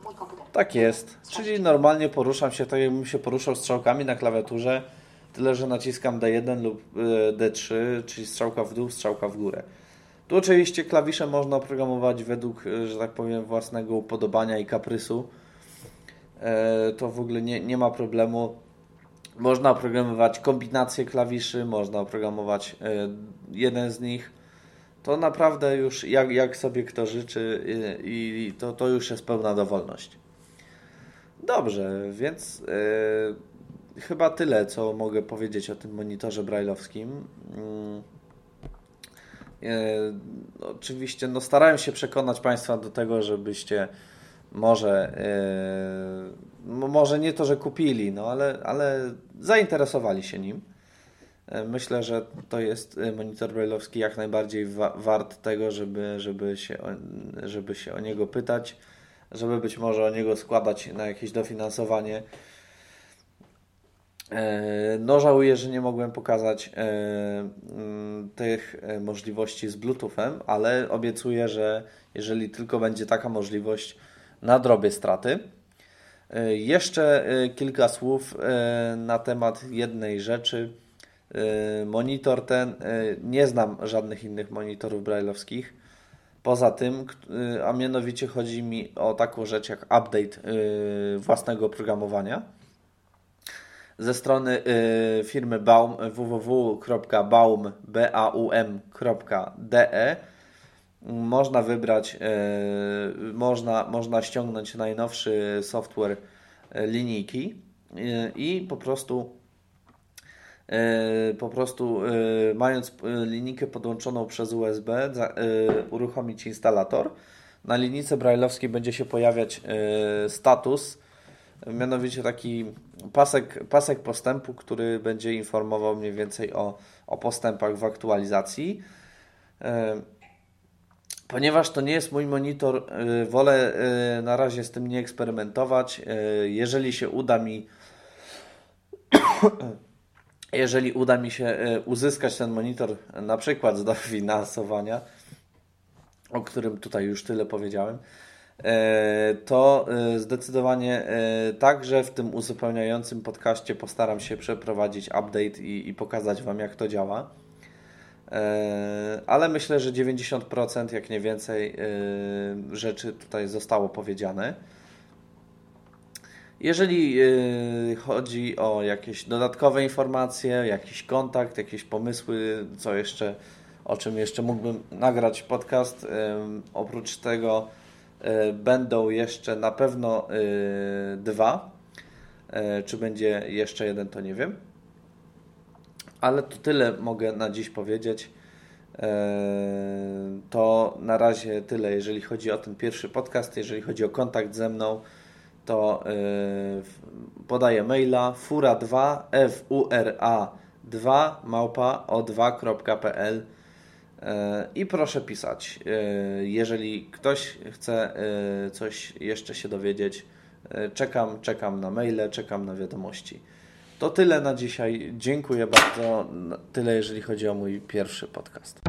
Mój komputer. Tak jest. Czyli normalnie poruszam się tak, jakbym się poruszał strzałkami na klawiaturze, tyle że naciskam D1 lub e, D3, czyli strzałka w dół, strzałka w górę. Tu oczywiście klawisze można oprogramować według, e, że tak powiem, własnego upodobania i kaprysu. E, To w ogóle nie, nie ma problemu. Można oprogramować kombinację klawiszy, można oprogramować e, jeden z nich. To naprawdę już jak, jak sobie kto życzy i, i to, to już jest pełna dowolność. Dobrze, więc e, chyba tyle, co mogę powiedzieć o tym monitorze brajlowskim. Mm. E, oczywiście no, starałem się przekonać Państwa do tego, żebyście może, e, mo- może nie to, że kupili, no, ale, ale zainteresowali się nim. Myślę, że to jest monitor brailleowski jak najbardziej wa wart tego, żeby, żeby, się o, żeby się o niego pytać, żeby być może o niego składać na jakieś dofinansowanie. No żałuję, że nie mogłem pokazać mm, tych możliwości z Bluetoothem, ale obiecuję, że jeżeli tylko będzie taka możliwość, nadrobię straty. E, jeszcze e, kilka słów e, na temat jednej rzeczy. Monitor ten, nie znam żadnych innych monitorów brailleowskich. Poza tym, a mianowicie chodzi mi o taką rzecz jak update własnego oprogramowania. Ze strony firmy Baum www.baum.de można wybrać, e, można, można ściągnąć najnowszy software e, linijki e, i po prostu po prostu mając linijkę podłączoną przez USB uruchomić instalator. Na linijce brailleowskiej będzie się pojawiać status, mianowicie taki pasek, pasek postępu, który będzie informował mniej więcej o, o postępach w aktualizacji. Ponieważ to nie jest mój monitor, y, wolę y, na razie z tym nie eksperymentować. Jeżeli się uda mi jeżeli uda mi się uzyskać ten monitor na przykład z dofinansowania, o którym tutaj już tyle powiedziałem, to zdecydowanie także w tym uzupełniającym podcaście postaram się przeprowadzić update i, i pokazać Wam, jak to działa. E, ale myślę, że 90%, jak nie więcej, e, rzeczy tutaj zostało powiedziane. Jeżeli e, chodzi o jakieś dodatkowe informacje, jakiś kontakt, jakieś pomysły, co jeszcze, o czym jeszcze mógłbym nagrać podcast, oprócz tego będą jeszcze na pewno dwa. Czy będzie jeszcze jeden, to nie wiem. Ale to tyle mogę na dziś powiedzieć. E, to na razie tyle, jeżeli chodzi o ten pierwszy podcast. Jeżeli chodzi o kontakt ze mną, to e, podaję maila fura2 fura 2 małpa o2.pl e, i proszę pisać. Jeżeli ktoś chce coś jeszcze się dowiedzieć, czekam, czekam na maile, czekam na wiadomości. To tyle na dzisiaj. Dziękuję bardzo. Tyle, jeżeli chodzi o mój pierwszy podcast.